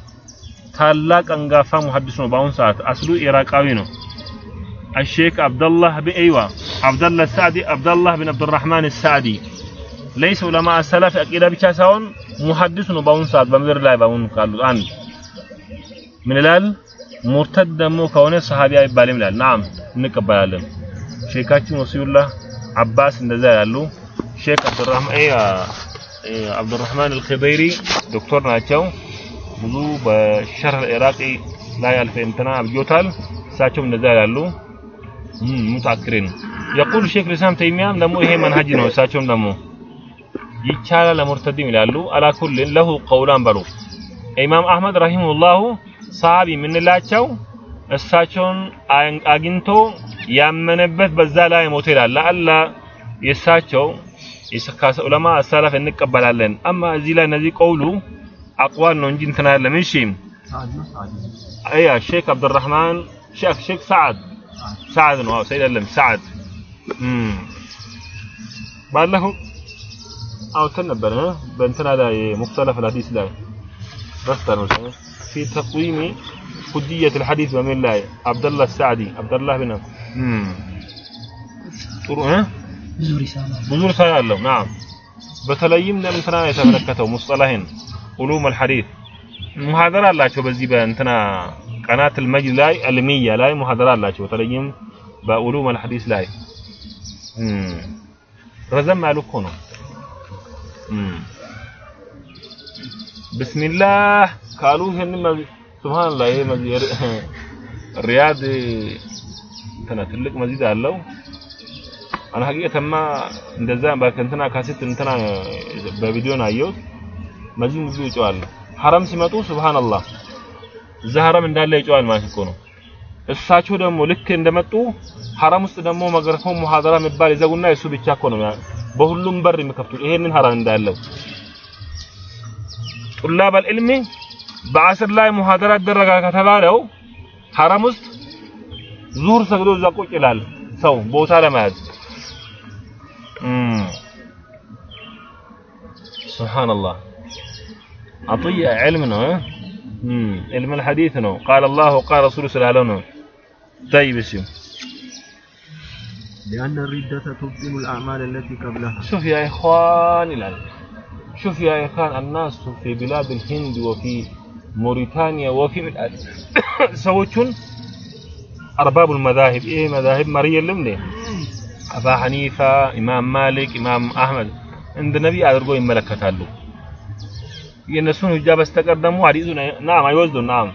ታላቅ አንጋፋ ሙሐዲስ ነው። በአሁኑ ሰዓት አስሉ ኢራቃዊ ነው። الشيخ عبد الله بن ايوه عبد الله السعدي عبد الله بن عبد الرحمن السعدي ليس علماء السلف አቂዳ ብቻ ሳይሆን ሙሐዲስ ነው። በአሁኑ ሰዓት በምድር ላይ በአሁኑ ካሉት አንድ ምን ይላል? ሙርተድ ደግሞ ከሆነ ሰሃቢ አይባልም ይላል። ናም እንቀበላለን። ሼካችን ወሲዩላህ አባስ እንደዛ ያሉ ሼክ አብዱራህማን እ አብዱራህማን አልኸበይሪ ዶክተር ናቸው። ብዙ በሸርህ ኢራቂ ላይ አልፈ እንትና አብጆታል። እሳቸውም እንደዛ ያሉ ሙታክሪን የቁል ሼክ ልሳም ተይሚያም ደግሞ ይሄ መንሀጅ ነው። እሳቸውም ደግሞ ይቻላል ለሙርተዲም ይላሉ። አላኩልን ለሁ ቀውላን በሉ ኢማም አህመድ ረሂመሁላሁ ሰሃቢ የምንላቸው እሳቸውን አግኝቶ ያመነበት በዛ ላይ ሞተ ይላል። ለአላ የእሳቸው የሰካሰ ዑለማ አሳላፍ እንቀበላለን። አማ እዚህ ላይ እነዚህ ቀውሉ አቅዋል ነው እንጂ እንትና አይደለም። እሺ سعد ነው سعد አያ ሼክ አብዱራህማን ሼክ ሼክ ሰዓድ ሰዓድ ነው። አዎ ሰይድ አይደለም ሰዓድ እም ባለፈው አውተን ነበር እ በእንትና ላይ ሙክተለፍ الحديث ላይ ረስተን ነው في تقويم حجية الحديث በሚል ላይ አብደላህ ሳዕዲ አብደላህ ብን እም ጥሩ እ ብዙ ሪሳላ ብዙ ሪሳላ አለው ናም በተለይም ለእንትና የተመለከተው ሙስጠላህን ዑሉም አልሐዲስ ሙሐደራ አላቸው በዚህ በእንትና ቀናት አልመጅድ ላይ አልሚያ ላይ ሙሐደራ አላቸው በተለይም በዑሉም አልሐዲስ ላይ ረዘም ያሉ እኮ ነው እም ብስሚላህ ካሉ ይሄንን ሱብሃንአላህ ይሄ ሪያድ እንትና ትልቅ መዚድ አለው አና ሀቂቀተማ እንደዛ በከንትና ካሴት እንትና በቪዲዮ ነው አየሁት። መዚድ ብዙ ይጨዋል። ሐረም ሲመጡ ሱብሃንአላህ እዛ ሐረም እንዳለ ይጨዋል ማለት እኮ ነው። እሳቸው ደግሞ ልክ እንደመጡ ሐረም ውስጥ ደግሞ መግረፎን ሙሐደራ የሚባል ይዘጉና እሱ ብቻ እኮ ነው በሁሉም በር የሚከፍቱት ይሄንን ሐረም እንዳለው ጡላብ አልዕልሚ በአስር ላይ ሙሐደራ ይደረጋል ከተባለው ሐረም ውስጥ ዙር ሰግዶ እዛ ቁጭ ይላል ሰው ቦታ ለመያዝ ሱብሃንአላህ عطية علمنا علم الحديث نو قال الله وقال رسول صلى الله عليه وسلم. طيب اسم لأن الردة تبطل الأعمال التي قبلها. شوف يا إخوان شوف يا إخوان الناس في بلاد الهند وفي موريتانيا وفي سوتشن أرباب المذاهب. إيه مذاهب؟ مريم لملي أبا حنيفة إمام مالك إمام أحمد. عند النبي أدرقوا ملكة له የእነሱን ሁጃ በስተቀር ደግሞ ሐዲሱን ናም አይወስዱም። ናም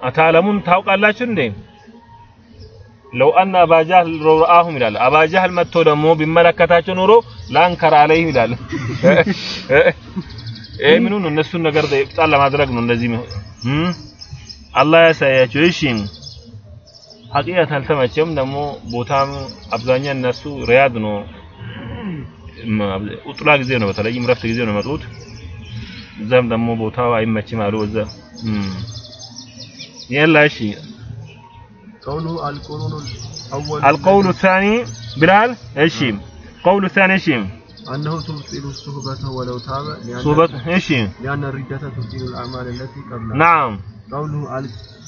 አታለሙን ታውቃላችሁ እንዴ? ለው አነ አባጃህል ረአሁም ይላል። አባጃህል መጥቶ ደግሞ ቢመለከታቸው ኖሮ ላንከር አለይህም ይላል። ይሄ ምኑ ነው? እነሱን ነገር ኢፍጣር ለማድረግ ነው እንደዚህ አላህ ያሳያቸው። እሺ ሐቂቀት አልተመቸም። ደግሞ ቦታም አብዛኛ እነሱ ሪያድ ነው ኡጥላ ጊዜ ነው፣ በተለይም ረፍት ጊዜ ነው የመጡት። እዛም ደግሞ ቦታው አይመችም አሉ። እዛ የላ እሺ قوله القرون الأول القول الثاني بلال ايش قول الثاني ايش أنه تبطل الصحبة ولو تاب لأن, صوبة ايش لأن الردة تبطل الأعمال التي قبلها نعم قوله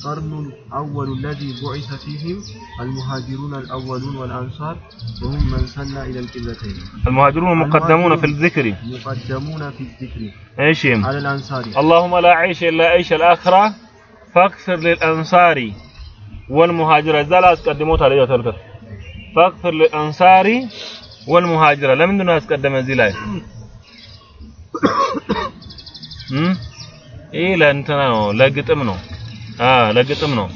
القرن الأول الذي بعث فيهم المهاجرون الأولون والأنصار وهم من سنى إلى القبلتين. المهاجرون مقدمون في الذكر. مقدمون في الذكر. إيش على الأنصار. اللهم لا عيش إلا عيش الآخرة فاغفر للأنصار والمهاجرة. لا اسقدموت عليه تلك فاغفر للأنصار والمهاجرة. لمن دون اسقدم ذي لاي امم إيه لانتنا ነው آه لقطمنو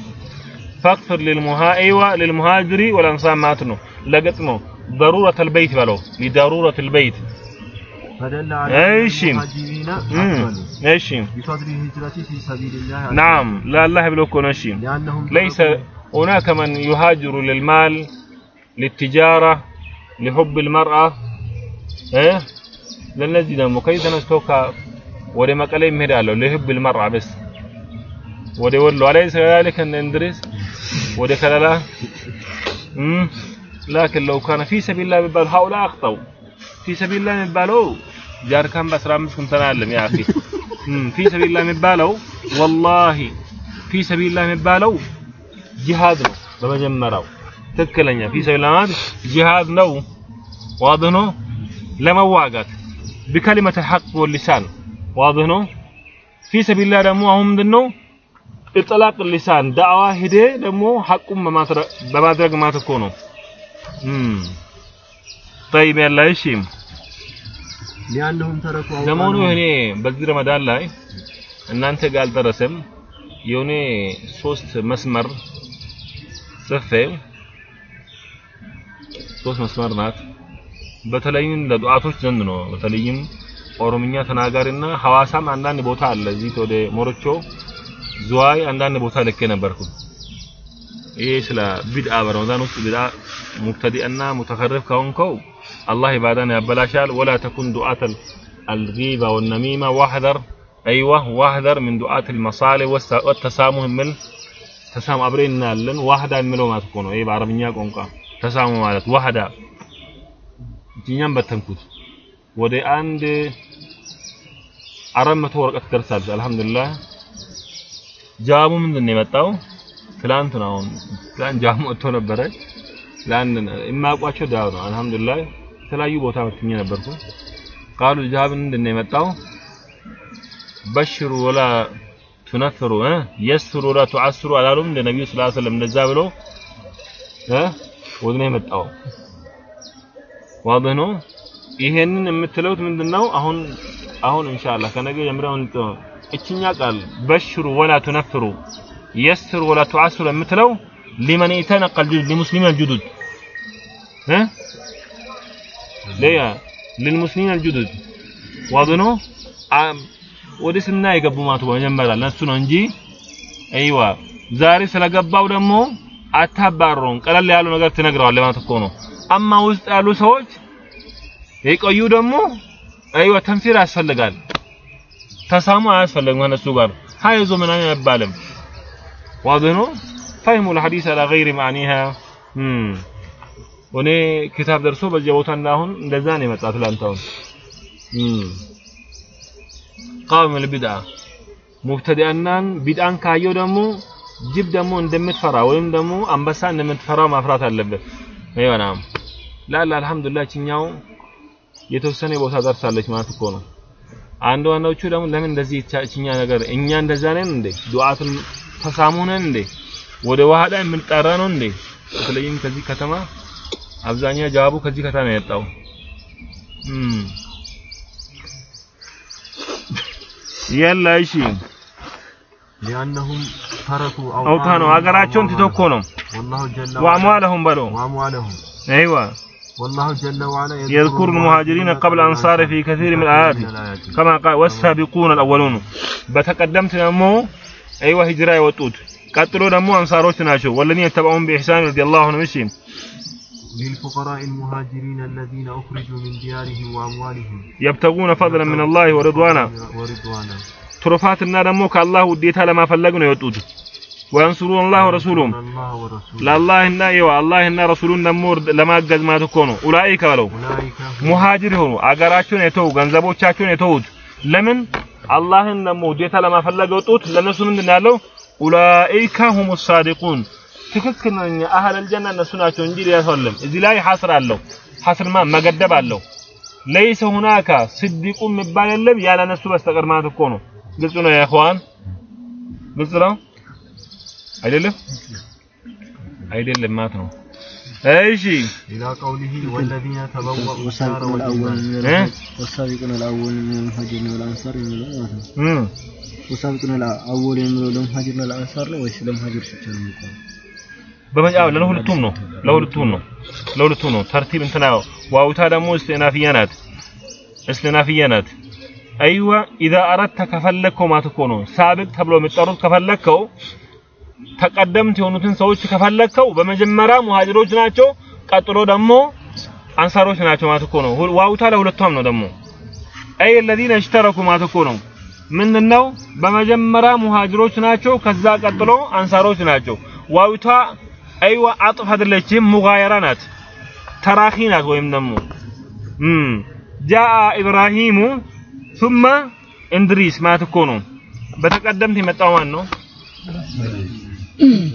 فاغفر للمها أيوة للمهاجري والأنصار ماتنو لقطمو ضرورة البيت بلو لضرورة البيت ايشين ايشين الهجرة في سبيل الله نعم لا الله بلوكو ايشين ليس هناك من يهاجر للمال للتجارة لحب المرأة إيه نجد مكيدا توكا ولما قليل مهدالو لحب المرأة بس وده ولو أليس كذلك أن إندريس وده كذا لا لكن لو كان في سبيل الله ببال هؤلاء أخطوا في سبيل الله مبالو جار كان بس رامس كنت نعلم يا أخي في سبيل الله مبالو والله في سبيل الله مبالو جهاد نو بمجمرة تكلنيا في سبيل الله جهاد نو واضح نو لما واقت بكلمة الحق واللسان واضح نو في سبيل الله دمو هم دنو ኢጥላቅ ሊሳን ዳዕዋ ሂዴ ደግሞ ሐቁን በማድረግ ማለት እኮ ነው። ጠይብ ያለ እሺ። ለመሆኑ እኔ በዚህ ረመዳን ላይ እናንተ ጋር አልደረሰም የሆነ ሶስት መስመር ጽፌ ሶስት መስመር ናት። በተለይም ለዱዓቶች ዘንድ ነው። በተለይም ኦሮምኛ ተናጋሪና ሐዋሳም አንዳንድ ቦታ አለ እዚህ ወደ ሞሮቾ ዝዋይ አንዳንድ ቦታ ልኬ ነበርኩ። ይሄ ስለ ቢድአ በረመዳን ውስጥ ቢድአ ሙብተዲእና ሙተኸርፍ ከሆንከው አላህ ኢባዳን ያበላሻል። ወላ ተኩን ዱዓተል አልጊባ ወነሚማ ዋህደር አይዋ ዋህደር ምን ዱዓት አልመሳሊህ ወተሳሙህ ምን ተሳሙ አብሬን እናያለን። ዋህዳ የሚለው ማለት እኮ ነው። ይሄ በአረብኛ ቋንቋ ተሳሙ ማለት ዋህዳ። እኛም በተንኩት ወደ አንድ አራት መቶ ወረቀት ደርሳለች። አልሐምዱሊላህ ጃሙ ምንድን ነው የመጣው? ትላንት ነው። አሁን ትላንት ጃሙ ወጥቶ ነበረ። ለአንድ የማያውቋቸው ዳው ነው። አልሐምዱሊላህ የተለያዩ ቦታ መትኜ ነበርኩ። ቃሉ ጃብ ምንድን ነው የመጣው? በሽሩ ወላ ቱነፍሩ እ የስሩ ወላ ቱዓስሩ አላሉም እንደ ነብዩ ሰለላሁ ዐለይሂ ወሰለም እንደዛ ብሎ እ ወድነ የመጣው ዋضح ነው። ይሄንን የምትለውት ምንድነው? አሁን አሁን ኢንሻአላህ ከነገ ጀምረን እችኛ ቃል በሽሩ ወላ ትነፍሩ የስር ወላ ቱዓስሩ የምትለው ሊመን ኢተነቀል ጁዱድ ሊሙስሊሚን ጁዱድ ለያ ሊልሙስሊሚን ጁዱድ ዋድ ወደ ስና የገቡ ማቱ መጀመሪያ ለሱ ነው እንጂ አይዋ ዛሬ ስለገባው ደግሞ አታባረውም። ቀለል ያሉ ነገር ትነግረዋለህ ማለት እኮ ነው። አማ ውስጥ ያሉ ሰዎች የቆዩ ደግሞ አይዋ ተንፊር ያስፈልጋል። ተሳሙ አያስፈልግም ከነሱ ጋር። ሀይዞ ምናምን አይባልም ዋዝ ነው? ፈህሙ الحديث على غير معنيها እኔ ኪታብ ደርሶ በዚህ ቦታ እና አሁን እንደዛ ነው የመጣ ትላንታውን ቃም ልቢድአ ሙብተዲአናን ቢድአን ካየው ደግሞ ጅብ ደግሞ እንደምትፈራ ወይም ደግሞ አንበሳ እንደምትፈራ ማፍራት አለበት። ይሆናም ላላ አልሐምዱሊላህ ችኛው የተወሰነ ቦታ ደርሳለች ማለት እኮ ነው። አንድ አንዶቹ ደግሞ ለምን እንደዚህ ይቻችኛ ነገር እኛ እንደዛ ነን እንዴ? ዱዓቱን ተሳሙ እንዴ? ወደ ዋህዳ የምንጠራ ነው እንዴ? በተለይም ከዚህ ከተማ አብዛኛው ጃቡ ከዚህ ከተማ ነው የመጣው። የላ እሺ ሊአነሁም ተረኩ አውታ ነው ሀገራቸውን ትቶ እኮ ነው ወአሟለሁም በለው ወአሟለሁም አይዋ والله جل وعلا يذكر, المهاجرين قبل الأنصار في كثير من الايات كما قال والسابقون الأولون. بتقدمت نمو أيوة هجرة أيوة وتوت قتلوا نمو أنصاروت ناشو. والذين يتبعون بإحسان رضي الله عنهم مشيم للفقراء المهاجرين الذين أخرجوا من ديارهم وأموالهم. يبتغون فضلا من الله ورضوانا. ورضوانا. ترفات النار موك الله وديتها لما فلقنا يوتوت ወንሱሩ አላህ ወረሱሉም። ለአላህና ይኸው አላህና ረሱሉን ደግሞ ለማገዝ ማለት እኮ ነው። ኡላኢከ በለው። ሙሃጅር የሆኑ አገራቸውን የተው ገንዘቦቻቸውን የተውት ለምን? አላህን ደግሞ ውዴታ ለማፈለግ የወጡት ለነሱ ምንድን ያለው? ኡላኢከ ሁሙ ሳዲቁን። ትክክለኛ አህለል ጀና እነሱ ናቸው እንጂ ሌላ እዚህ ላይ ሐስር አለው። ሐስርማ መገደብ አለው። ለይሰ ሁናካ ስዲቁ የሚባል የለም። ያለ እነሱ በስተቀር ማለት እኮ ነው። ግልጽ ነው ያ ኢኽዋን፣ ግልጽ ነው። አይደለም አይደለም ማለት ነው። እሺ ኢላ ቀውሊሂ ወለዚነ ተበወኡ ወሳቢቁን አልአወል ሚነል ሙሃጂሪነ ወል አንሳር የሚለው ማለት ነው። ወሳቢቁን አልአወል የሚለው ለሙሃጂር ነው ለአንሳር ነው ወይስ ለሙሃጂር ብቻ ነው የሚቆመው? በመጫው ለሁለቱም ነው ለሁለቱም ነው ለሁለቱም ነው። ተርቲብ እንትና ዋውታ ደግሞ እስቲናፊያ ናት እስቲናፊያ ናት። አይዋ ኢዛ አረድተ ከፈለከው ማለት ነው። ሳብቅ ተብሎ የሚጠሩት ከፈለከው ተቀደምት የሆኑትን ሰዎች ከፈለግከው በመጀመሪያ ሙሃጅሮች ናቸው፣ ቀጥሎ ደግሞ አንሳሮች ናቸው ማለት እኮ ነው። ዋውታ ለሁለቷም ነው ደግሞ አይ الذين اشتركوا ማለት እኮ ነው። ምንድነው በመጀመሪያ ሙሃጅሮች ናቸው፣ ከዛ ቀጥሎ አንሳሮች ናቸው። ዋውታ አይዋ አጥፍ አይደለችም፣ ሙጋየራ ናት፣ ተራኺ ናት። ወይም ደግሞ እም ጃአ ኢብራሂሙ ثم እንድሪስ ማለት እኮ ነው። በተቀደምት የመጣው ማን ነው?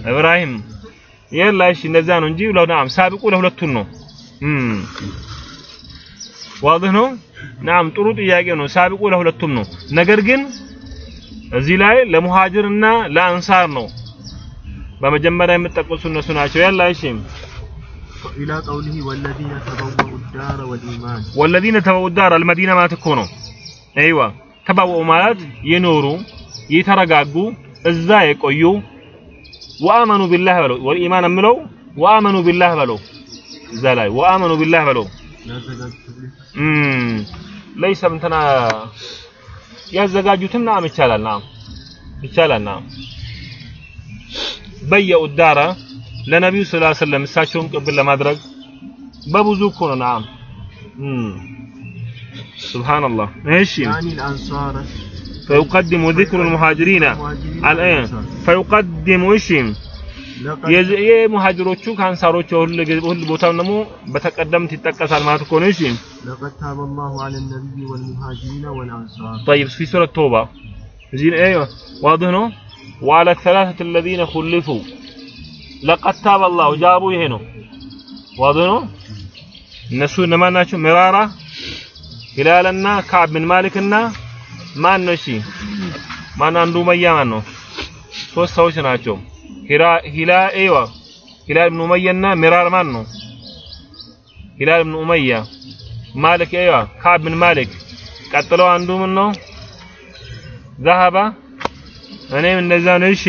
እብራሂም የላ እሺ፣ እንደዛ ነው እንጂ ለናም ሳቢቁ ለሁለቱን ነው። ዋድህ ነው። ናም ጥሩ ጥያቄ ነው። ሳቢቁ ለሁለቱም ነው። ነገር ግን እዚህ ላይ ለሙሃጅርና ለአንሳር ነው በመጀመሪያ የምጠቀሱ እነሱ ናቸው። ያላ እሺ ወለዚነ ተበወኡ ዳረ አልመዲና ማለት እኮ ነው። አይዋ ተበወኡ ማለት የኖሩ የተረጋጉ እዛ የቆዩ وآمنوا بالله بلو. والإيمان ملو وآمنوا بالله بلو. زلاي وآمنوا بالله بلو. مم. ليس بنتنا. يا زجاجو تمنا نعم. مثال نعم. نعم. بيا الدارة لنبي صلى الله عليه وسلم. ساشون قبل ما درج ببوزوكون نعم. مم. سبحان الله. ماشي يعني الأنصار. فيقدم ذكر المهاجرين الآن فيقدم ايش لقد የሙሃጅሮቹ ከአንሳሮቹ ሁሉ ሁሉ ቦታው ደግሞ በተቀደምት ይጠቀሳል ማለት እኮ ነው እሺ لقد تاب الله على النبي والمهاجرين والأنصار طيب في سورة التوبة زين ايوه واضح ነው وعلى الثلاثة الذين خلفوا لقد تاب الله جابوا ይሄ ነው واضح ነው እነሱ እነማን ናቸው ሚራራ ሂላልና ከዓብ ብን ማሊክና ማን ነው እሺ ማን አንዱ መያ ማን ነው ሶስት ሰዎች ናቸው ሂራ ሂላ ኤዋ ሂላል ብን ኡመያና ሚራር ማን ነው ሂላል ብን ኡመያ ማሊክ ኤዋ ከዓብ ብን ማሊክ ቀጥሎ አንዱ ምን ነው ዛሃባ እኔም እንደዛ ነው እሺ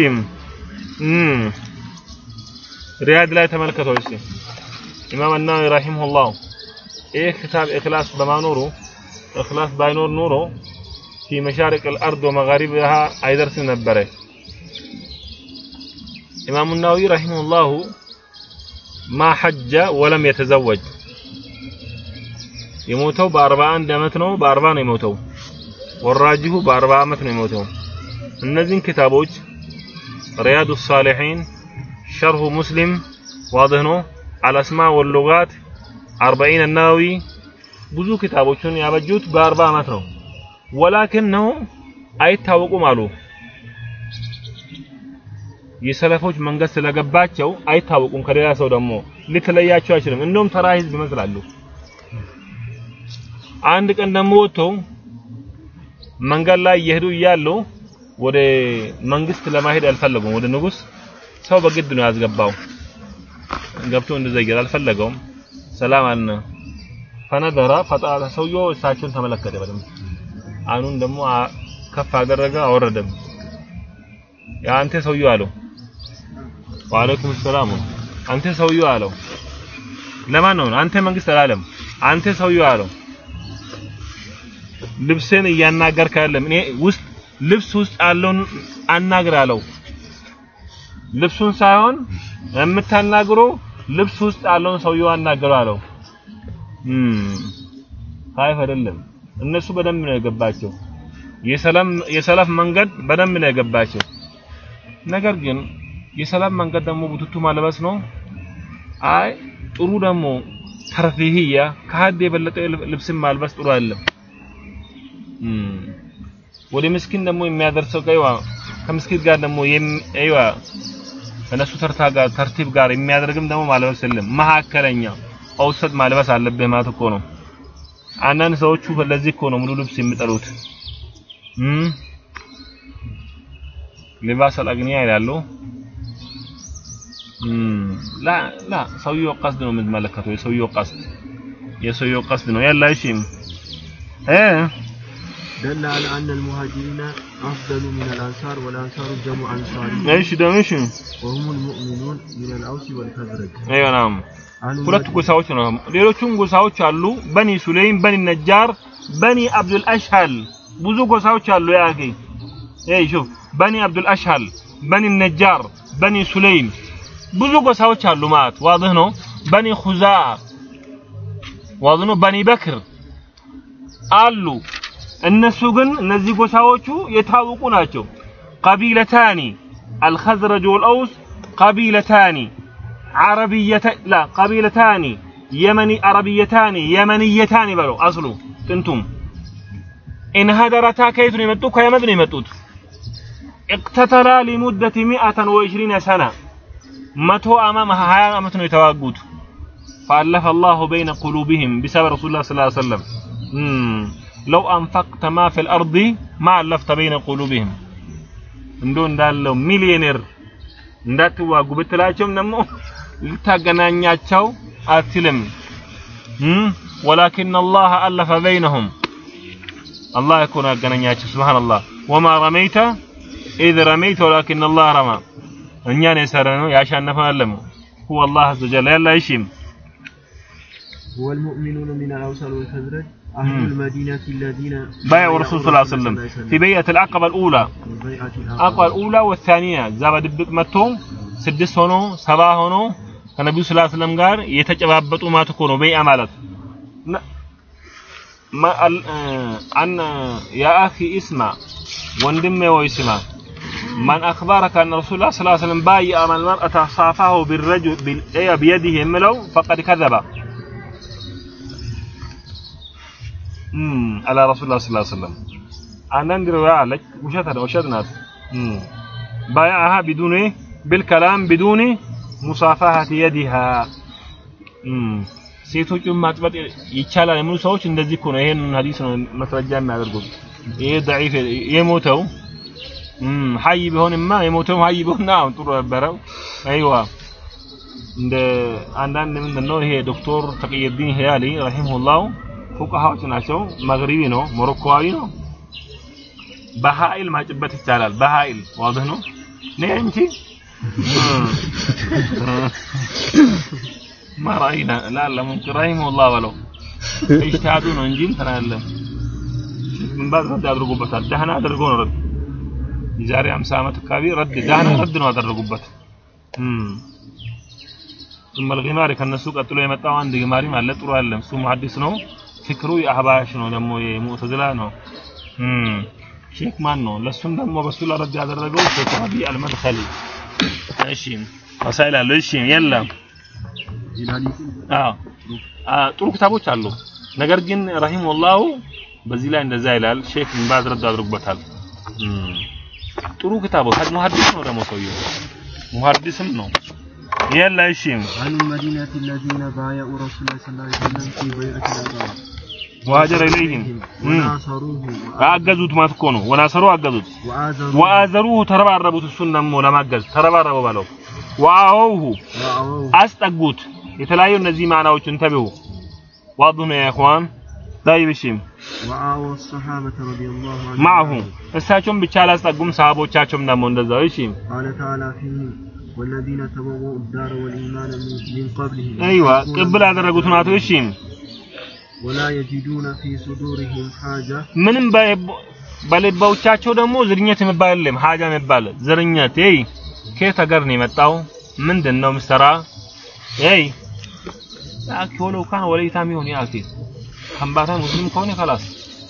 ሪያድ ላይ ተመልከተው እሺ ኢማም አናዊ ረሂመሁላህ ይህ كتاب إخلاص በማኖሩ إخلاص ባይኖር ኖሮ في مشارق الأرض ومغاربها አይደርስም ነበረ። ኢማሙ ናወዊ رحمه الله ما حج ولم يتزوج የሞተው በ41 ዓመት ነው። በ40 ነው የሞተው። والراجح በ40 ዓመት ነው የሞተው። እነዚህን ክታቦች ሪያዱ ሳሊሒን፣ ሸርሁ ሙስሊም ዋድህ ነው፣ አልአስማ ወሉጋት፣ አርበዒን ናወዊ ብዙ ክታቦችን ያበጁት በ40 ዓመት ነው። ወላኪን ነው አይታወቁም አሉ። የሰለፎች መንገድ ስለገባቸው አይታወቁም። ከሌላ ሰው ደግሞ ልትለያቸው አይችልም። እንደውም ተራ ህዝብ ይመስላሉ። አንድ ቀን ደግሞ ወጥተው መንገድ ላይ እየሄዱ እያሉ ወደ መንግስት ለማሄድ አልፈለጉም። ወደ ንጉስ ሰው በግድ ነው ያስገባው። ገብቶ እንደዘገር አልፈለገውም። ሰላም አለ ፈነደራ ፈጣ ሰውየው እሳቸውን ተመለከተ በደንብ አይኑን ደግሞ ከፍ አደረገ አወረደም። ያ አንተ ሰውየው አለው። ወአለይኩም ሰላም አንተ ሰውየው አለው። ለማን ነው አንተ መንግስት አላለም። አንተ ሰውየው አለው። ልብስን እያናገርክ አይደለም። እኔ ውስጥ ልብስ ውስጥ ያለውን አናግር አለው። ልብሱን ሳይሆን የምታናግረው ልብስ ውስጥ ያለውን ሰውየው አናግረው አለው። ካይፍ አይደለም። እነሱ በደንብ ነው የገባቸው። የሰላፍ መንገድ በደንብ ነው የገባቸው። ነገር ግን የሰላም መንገድ ደግሞ ቡቱቱ ማልበስ ነው። አይ ጥሩ ደግሞ ተርፊህያ ከሀድ የበለጠ ልብስን ማልበስ ጥሩ አይደለም። ወደ ምስኪን ደግሞ የሚያደርሰው ቀይዋ ከምስኪን ጋር ደግሞ አይዋ ከነሱ ተርታ ጋር ተርቲብ ጋር የሚያደርግም ደግሞ ማልበስ የለም። መካከለኛ አውሰጥ ማልበስ አለብህ ማለት እኮ ነው። አንዳንድ ሰዎቹ ለዚህ እኮ ነው ሙሉ ልብስ የሚጠሉት። ሊባስ አልአግኒያ ይላሉ። ላ ላ ሰውየው ቀስድ ነው የምትመለከተው። የሰውየው ቀስድ የሰውየው ቀስድ ነው ያላ እ دل على أن المهاجرين أفضل من الأنصار والأنصار جمع أنصاري إيش ده إيش وهم المؤمنون من الأوس والخزرج أيوة نعم ሁለት ጎሳዎች ነው ሌሎቹም ጎሳዎች አሉ በኒ ሱሌይም በኒ ነጃር በኒ አብዱል አሽሃል ብዙ ጎሳዎች አሉ ያኪ ይሄ ሹፍ በኒ አብዱል አሽሃል በኒ ነጃር በኒ ሱሌይም ብዙ ጎሳዎች አሉ ማለት ዋድህ ነው በኒ ኹዛ ዋድህ ነው በኒ በክር አሉ እነሱ ግን እነዚህ ጎሳዎቹ የታወቁ ናቸው ቀቢለታኒ الخزرج والأوس قبيلتان عربية لا قبيلتان يمني عربيتان يمنيتان بلو أصله كنتم انهدرتا كيف يمتو كيمد يمتوت اقتتلا لمدة مئة وعشرين سنة متو أمام هاي أمتن يتواجد فألف الله بين قلوبهم بسبب رسول الله صلى الله عليه وسلم مم. لو أنفقت ما في الأرض ما ألفت بين قلوبهم እንዶ እንዳለው ሚሊዮኔር እንዳትዋጉ ብትላቸውም ደግሞ ልታገናኛቸው አትልም ወላኪን አላህ አለፈ በይነሁም አላህ እኮ ነው ያገናኛቸው ስብሓንላህ ወማ ረመይተ ኢዝ ረመይተ ወላኪን አላህ ረማ እኛን የሰረ ነው ያሻነፈን አለም هو الله عز وجل يلا يشيم هو المؤمنون من الأوصال والخزرج المدينة الذين بايع الرسول صلى الله عليه وسلم. في بيئة العقبة الأولى. العقبة الأولى والثانية. زابا دبك متو سدس هنو سبا هنو النبي صلى الله عليه وسلم قال يتجبابتو ما تكونو بيئة مالت ما ال آه، أن آه، يا أخي اسمع. وندم ويسمع. من أخبرك أن رسول الله صلى الله عليه وسلم بايع من المرأة صافاه بالرجل إيه، بيده ملو فقد كذب. እም፣ አላ ረሱላ ስ ስለም አንዳንድ ሪዋያ አለች ውሸት ነው ውሸት ናት እም። ባያሃ ቢዱኒ بالكلام بدون ሙሳፋሃት የዲሃ ሴቶቹን ማጥበቅ ይቻላል የሚሉ ሰዎች እንደዚህ እኮ ነው ይሄን ሀዲስ ነው መስረጃ የሚያደርጉት ይሄ ضعيف የሞተው ሀይ ቢሆንማ የሞተው ሀይ ቢሆንና አሁን ጥሩ ነበረው አይዋ እንደ አንዳንድ ምንድን ነው ይሄ ዶክተር ተቅየዲን ሂያሊ ረሂመሁላህ ፉቃሃዎች ናቸው። መግሪቢ ነው፣ ሞሮኮዊ ነው። በኃይል ማጭበት ይቻላል። በኃይል ዋድህ ነው። ነይ እንጂ ማራይና ላላ ሙምኪን ረሂመሁላህ በለው ኢጅቲሃዱ ነው እንጂ እንትን አለ ግንባዝ ረድ አድርጎበታል። ደህና አድርጎ ነው ረድ የዛሬ 50 ዓመት አካባቢ ረድ ደህና ረድ ነው አደረጉበት። ثم الغمار ከነሱ ቀጥሎ የመጣው አንድ ግማሪ ማለት ጥሩ አለ። እሱ ሙሐዲስ ነው። ፍክሩ የአህባሽ ነው ደግሞ የሙዕተዝላ ነው ሼክ ማን ነው ለሱም ደግሞ በሱ ላይ ረድ ያደረገው ሼክ ረቢ አልመድኸሊ እሺ ወሳይል አለው እሺ የለም አዎ ጥሩ ክታቦች አሉ ነገር ግን ረሂመሁላሁ በዚህ ላይ እንደዛ ይላል ሼክ ቢን ባዝ ረድ አድርጎበታል ጥሩ ክታቦች ሀድ ሙሐዲስ ነው ደግሞ ሰውየው ሙሐዲስም ነው የለ እሺ عن المدينة الذين بايعوا رسول الله صلى الله عليه وسلم في بيعة العقبة ወአጀረ ኢለይሂም አገዙት ማለት እኮ ነው። ወናሰሩ አገዙት፣ ወአዘሩሁ ተረባረቡት። እሱን ደግሞ ለማገዝ ተረባረቡ ባለው ወአወውሁ አስጠጉት። የተለያዩ እነዚህ ማናዎች እንተብሁ ዋዱ ነው ያኹዋን طيب እሺም እሳቸውም ብቻ አላስጠጉም፣ ሰሃቦቻቸውም ደግሞ እንደዛው። እሺ። قال تعالى فيهم والذين تبوأوا الدار والإيمان من قبلهم أيوة قبل ولا يجدون في صدورهم حاجة ምንም በ- በልባዎቻቸው ደግሞ ዝርኘት የሚባል የለም ሀጃ የሚባል ዝርኘት ይ ከየት ሀገር ነው የመጣው ምንድን ነው ምሰራ ይ ያኪ ወለው ካን ወለይታ ሚሆን ያኪ ከምባታ ሙስሊም ከሆነ خلاص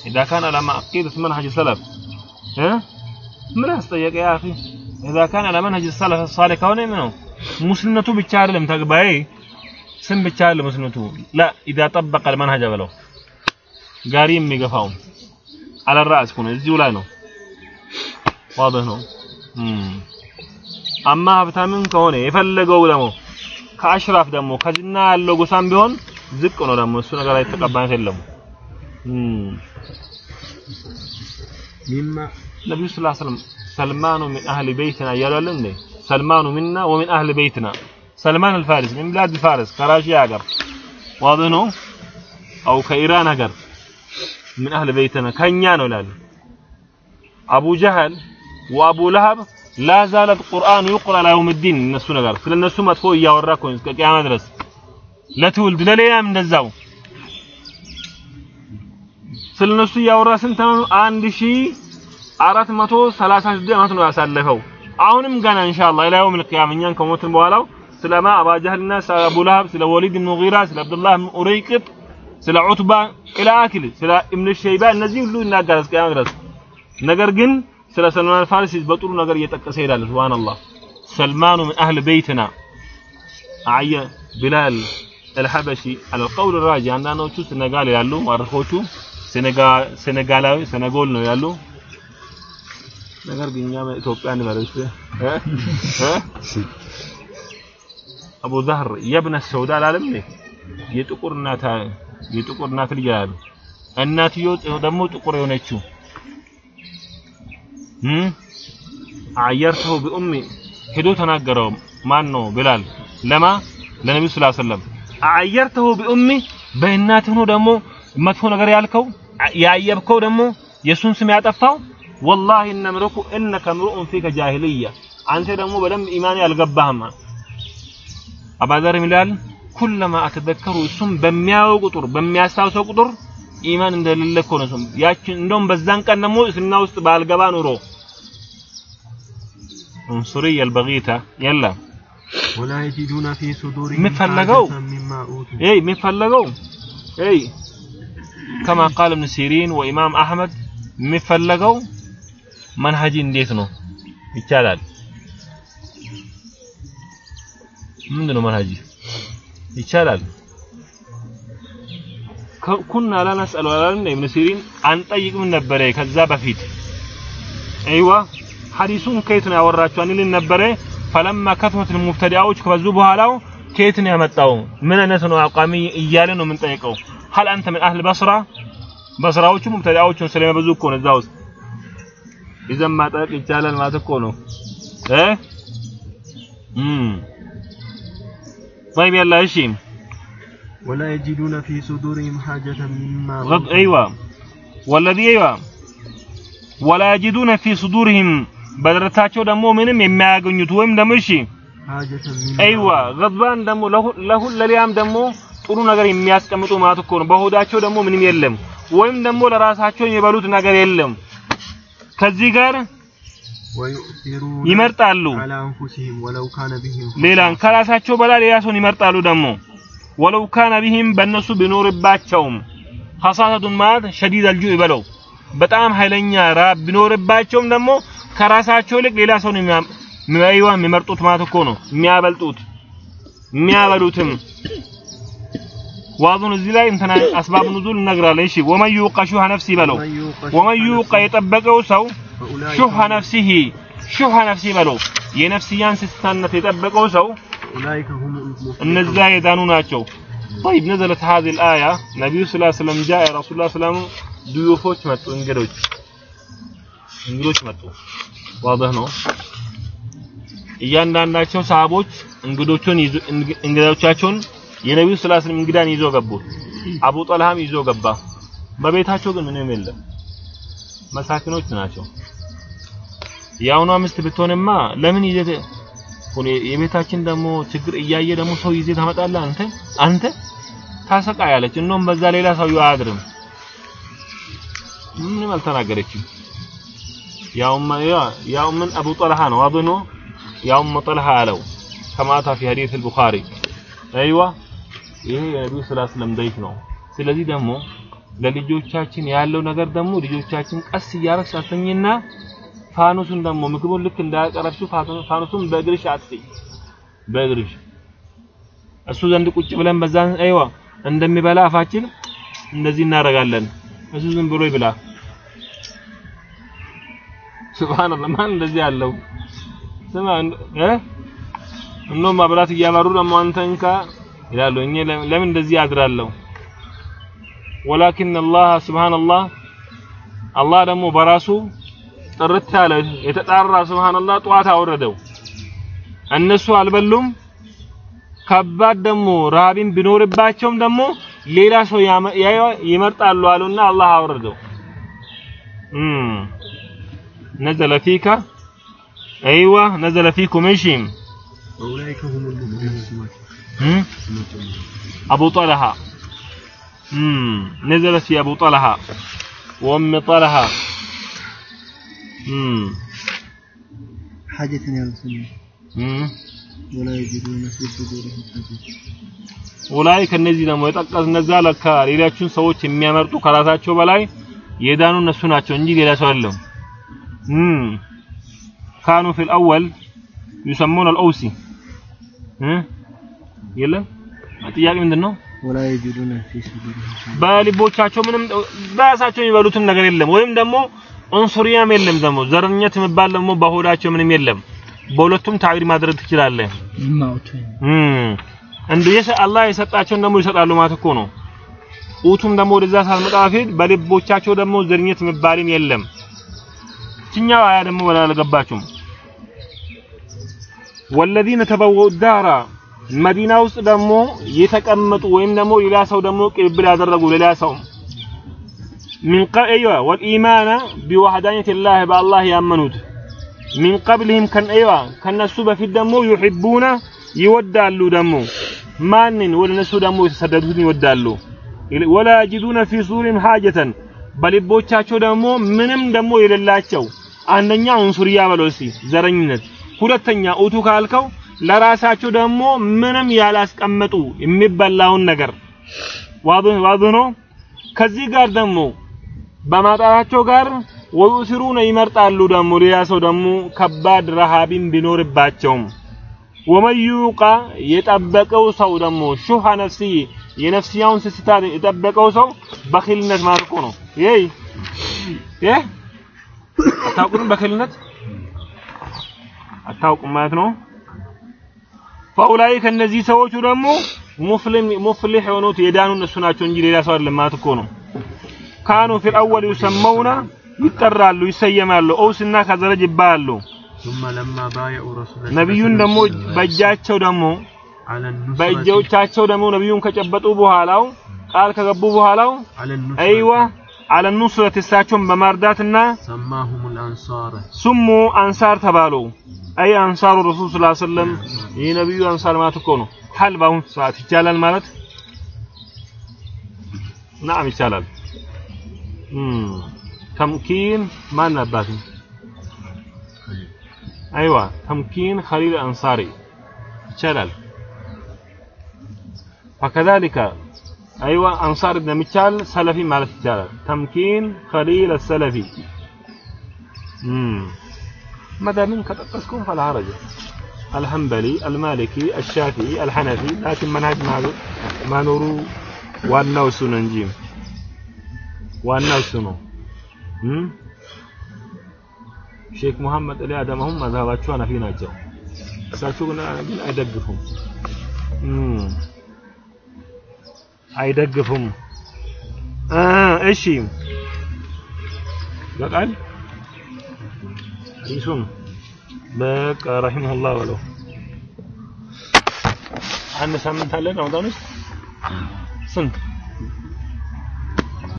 اذا كان على عقيدة منهج السلف ها ምን አስጠየቀ ያ اخي اذا كان على منهج السلف الصالح ከሆነ ነው ሙስሊምነቱ ብቻ አይደለም ተግባይ ስም ብቻ ለመስነቱ ላ ኢዛ ጠበቀ አልመንሀጀ በለው። ጋሪ የሚገፋውም አለራስ ኩነ እዚሁ ላይ ነው። ዋضح ነው። አማ ሀብታምን ከሆነ የፈለገው ደግሞ ከአሽራፍ ደግሞ ከዝና ያለው ጎሳም ቢሆን ዝቅ ነው ደግሞ። እሱ ነገር ላይ የለም ሚማ ነብዩ صلى الله عليه وسلم سلمان من أهل بيتنا እያሉ አይደል እንዴ? سلمان منا ومن أهل بيتنا ሰልማን አልፋሪስ من بلاد فارس ከራሺ ሀገር واضح ነው። أو ከኢራን ሀገር من أهل بيتنا ከኛ ነው ላሉ አቡ ጀህል وأبو لهب لا ቁርአን ይቁራ ለየውም ዲን እነሱ ነገር ስለ መጥፎ እያወራ እኮ እስከ ቅያማ ድረስ። ለትውልድ ለሌላም እንደዛው። ስለ እያወራ ስንት ነው? አንድ ሺህ አራት መቶ ሰላሳ ስድስት ዓመት ነው ያሳለፈው። አሁንም ገና ኢንሻአላህ ለየውም ልቅያም እኛን ከሞትን በኋላው ስለማ አባ ጀህልና ስለ አቡ ስለ ወሊድ ብን ሙጊራ ስለ አብዱላህ ብን ኡረይቅጥ ስለ ዑትባ ኢላ አክል ስለ ኢብኑ ሸይባ እነዚህ ሁሉ ይናገራል እስከ ድረስ። ነገር ግን ስለ ሰልማን ፋሪሲ በጥሩ ነገር እየጠቀሰ ይሄዳል። ሱብሃንአላህ። ሰልማኑ ምን አህል በይትና አየ ቢላል አልሐበሺ አለ ራጂ። አንዳንዶቹ ሴኔጋል ያሉ ማርፎቹ ሴኔጋላዊ ሴኔጎል ነው ያሉ ነገር ግን እኛ ኢትዮጵያ እንበለሽ አቡ ዛህር የብነ ሰውዳ አላለም እንዴ? የጥቁር እናት የጥቁር እናት ልጅ አሉ እናትዮ ደግሞ ጥቁር የሆነችው። አየርተው ቢኡሚ ሄዶ ተናገረው። ማን ነው ብላል። ለማ? ለነብዩ ሰለላሁ ዐለይሂ ወሰለም። አየርተው ቢኡሚ በእናትህ ነው ደግሞ መጥፎ ነገር ያልከው ያየብከው ደግሞ የሱን ስም ያጠፋው? ወላሂ እነምረኩ እነከ ምሩኡን ፊከ ጃሂልያ። አንተ ደግሞ በደንብ ኢማን ያልገባህም አባዘር ይላል ኩለማ አተዘከሩ እሱም በሚያየው ቁጥር በሚያስታውሰው ቁጥር ኢማን እንደሌለ እኮ ነው እሱም ያችን እንደውም በዛን ቀን ደግሞ እስልምና ውስጥ ባልገባ ኑሮ ዑንሱርያ አልበጊታ የለ። የሚፈለገው ይሄ የሚፈለገው ይሄ ከማ ቃል እብን ሲሪን ወኢማም አህመድ የሚፈለገው መንሀጂ እንዴት ነው? ይቻላል። ምንድን ነው መንሀጂ ይቻላል። ኩና ላ ነስአሉ አላለም ኢብኑ ሲሪን አንጠይቅም ነበረ ከዛ በፊት። አይዋ ሐዲሱን ከየት ነው ያወራቸው አንልን ነበረ። ፈለማ ከትመት ሙብተዲያዎች ከበዙ በኋላው ከየት ነው ያመጣው? ምን አይነት ነው አቋሚ እያለ ነው የምንጠይቀው። ሀል አንተ ምን አህል በስራ? በስራዎቹ ሙብተዲያዎቹን ስለሚበዙ እኮ ነው እዛ ይዘን ማጠቅ ይቻላል ማለት እኮ ነው። እ طيب يلا እሺ ولا يجدون في صدورهم حاجة مما غض أوتوا ايوه والذي ايوه ولا يجدون في صدورهم በደረታቸው ደግሞ ምንም የሚያገኙት ወይም ደግሞ እሺ حاجة مما አይዋ ገድባን ደግሞ ለሁል ለሊያም ደግሞ ጥሩ ነገር የሚያስቀምጡ ማለት እኮ ነው። በሆዳቸው ደግሞ ምንም የለም፣ ወይም ደግሞ ለራሳቸው የሚበሉት ነገር የለም። ከዚህ ጋር ويؤثرون ይመርጣሉ። ሌላን ከራሳቸው በላይ ሌላ ሰውን ይመርጣሉ። ደግሞ ولو كان بهم በእነሱ ቢኖርባቸውም خصاصة ማለት شديد الجوع በለው በጣም ኃይለኛ ራብ ቢኖርባቸውም ደግሞ ከራሳቸው ይልቅ ሌላ ሰውን ሚያይዋ የሚመርጡት ማለት እኮ ነው። የሚያበልጡት የሚያበሉትም ዋዙን እዚህ ላይ እንትና أسباب النزول እነግራለሁ። እሺ ومن يوق شح نفسه በለው ومن يوق የጠበቀው ሰው ሹህ ነፍሲሂ ሹህ ነፍሲ በሉ። የነፍስያን ስስታነት የጠበቀው ሰው እነዚያ የዳኑ ናቸው። طيب نزلت هذه الآية نبي صلى الله عليه وسلم جاء رسول الله መጡ እንግዶች እንግዶች መጡ። واضح ነው። እያንዳንዳቸው ሰሃቦች እንግዶቹን እንግዶቻቸውን የነቢዩ ስላስን እንግዳን ይዞ ገቡ። አቡ ጠልሃም ይዞ ገባ። በቤታቸው ግን ምንም የለም። መሳኪኖች ናቸው የአሁኗ ሚስት ብትሆንማ ለምን ይዘህ ሁኔ የቤታችን ደግሞ ችግር እያየ ደግሞ ሰው ይዘህ ታመጣለህ አንተ አንተ ታሰቃያለች እንደውም በዛ ሌላ ሰው አያድርም ምንም አልተናገረችም ያውም ያውም ምን አቡ ጠልሃ ነው አብኖ ያውም ጠልሃ አለው ከማታ في حديث البخاري ايوه ይሄ የነብዩ ሰለላሁ ዐለይሂ ወሰለም ደይፍ ነው ስለዚህ ደግሞ ለልጆቻችን ያለው ነገር ደግሞ ልጆቻችን ቀስ እያረግሽ አስተኝና ፋኑሱን ደግሞ ምግቡን ልክ እንዳያቀረብሽው ፋኑሱን በእግርሽ አጥፊ በእግርሽ። እሱ ዘንድ ቁጭ ብለን በዛን አይዋ እንደሚበላ አፋችን እንደዚህ እናደርጋለን። እሱ ዝም ብሎ ይብላ። ሱብሃንአላህ ማን እንደዚህ ያለው? ስማ እ? እነሆ ማብላት እያባሩ ደግሞ አንተ እንካ ይላሉ። እኔ ለምን እንደዚህ አድራለሁ ወላኪን አላህ ስብሃንአላህ አላህ ደግሞ በራሱ ጥርት ያለ የተጣራ ስብሃንአላህ ጠዋት አወረደው። እነሱ አልበሉም። ከባድ ደግሞ ረሃብን ቢኖርባቸውም ደግሞ ሌላ ሰው ይመርጣሉ አሉና አላህ አወረደው። ነዘለ ፊካ አይዋ ነዘለ ፊኩም እሺም አቡ ጠልሃ እም ነዘለ ፊ አቡ ጠልሃ وأم طلحة مم. حاجة يا رسول الله مم. ولا يجدون في صدورهم حاجة ኡላይ ከነዚህ ደግሞ የጠቀስ እነዛ ለካ ሌሎችን ሰዎች የሚያመርጡ ከራሳቸው በላይ የዳኑ እነሱ ናቸው እንጂ ሌላ ሰው አይደለም። እም ካኑ ፊል አወል يسمون الأوسي እ የለም ጥያቄ ምንድን ነው? በልቦቻቸው ምንም በራሳቸው የሚበሉትም ነገር የለም። ወይም ደግሞ ዑንሱሪያም የለም። ደግሞ ዘረኝነት የሚባል ደግሞ በሆዳቸው ምንም የለም። በሁለቱም ታዊል ማድረግ ትችላለህ። እንደ አላህ የሰጣቸውን ደግሞ ይሰጣሉ ማለት እኮ ነው። ኡቱም ደግሞ ወደዛ ሳልመጣ በፊት በልቦቻቸው ደግሞ ዘረኝነት የሚባልን የለም። ይችኛው አያ ደግሞ ወላልገባችሁም ወለዚነ ተበወኡ ዳራ መዲና ውስጥ ደግሞ የተቀመጡ ወይም ደግሞ ሌላ ሰው ደግሞ ቅብብል ያደረጉ ሌላ ሰው አይዋ ወልኢማና ቢወህዳኒት ላህ በአላህ ያመኑት። ሚን ቀብልህም ከን አይዋ ከነሱ በፊት ደግሞ ዩሒቡና ይወዳሉ ደግሞ። ማንን? ወደ እነሱ ደግሞ የተሰደዱትን ይወዳሉ። ወላ ያጅዱነ ፊ ሱሪም ሐጀተን በልቦቻቸው ደግሞ ምንም ደግሞ የሌላቸው አንደኛ ኡንሱርያ በለው እስቲ ዘረኝነት። ሁለተኛ ኡቱ ካልከው ለራሳቸው ደግሞ ምንም ያላስቀመጡ የሚበላውን ነገር ዋድህ ነው ከዚህ ጋር ደግሞ በማጣታቸው ጋር ወዩሲሩነ ይመርጣሉ ደግሞ ሌላ ሰው ደግሞ ከባድ ረሃብን ቢኖርባቸውም ወመን የጠበቀው ሰው ደግሞ ሹሃ ነፍሲ የነፍስያውን ስስታ የጠበቀው ሰው በኺልነት ማለት እኮ ነው። ይሄ ይሄ አታውቁም? በኺልነት አታውቁም ማለት ነው። ፈኡላይ ከነዚህ ሰዎች ደግሞ ሙፍሊህ የሆኑት የዳኑ እነሱ ናቸው እንጂ ሌላ ሰው አይደለም ማለት እኮ ነው። ካኑ ፊል አወል ዩሰመውና ይጠራሉ፣ ይሰየማሉ። ኦውስና ከዘረጅ ይባላሉ። ነቢዩን ደግሞ በእጃቸው ደግሞ በእጆቻቸው ደግሞ ነቢዩን ከጨበጡ በኋላው ቃል ከገቡ በኋላው አይዋ على النصرة አይዋ አለ ኑስረት እሳቸውን በማርዳትና سماهم الأنصار ስሙ አንሳር ተባሉ። አይ አንሳሩ ረሱል ሰለላሁ ዐለይሂ ወሰለም ይህ ነቢዩ አንሳር ማለት እኮ ነው። ሀል በአሁን ሰዓት ይቻላል ማለት ናም ይቻላል። እም ተምኪን ማን አባት አይዋ ተምኪን ኸሊል አንሳሪ ይቻላል። فكذلك أيوة أنصار ابن متشال سلفي مالك الجلال تمكين خليل السلفي. مم. مدى منك؟ تسكن فلا حرج الحنبلي المالكي الشافعي الحنفي. لكن منهج ما نورو. وأنه سننجيم وانو سنو. شيخ محمد علي آدمهم مذهبات شوانا في ناجو سأشوفنا من أدبهم. مم. አይደግፉም። እሺ። በቃል? ሪሱን በቃ ረሂመሁላህ በለው። አንድ ሳምንት አለን? ረመዳን ውስጥ? ስንት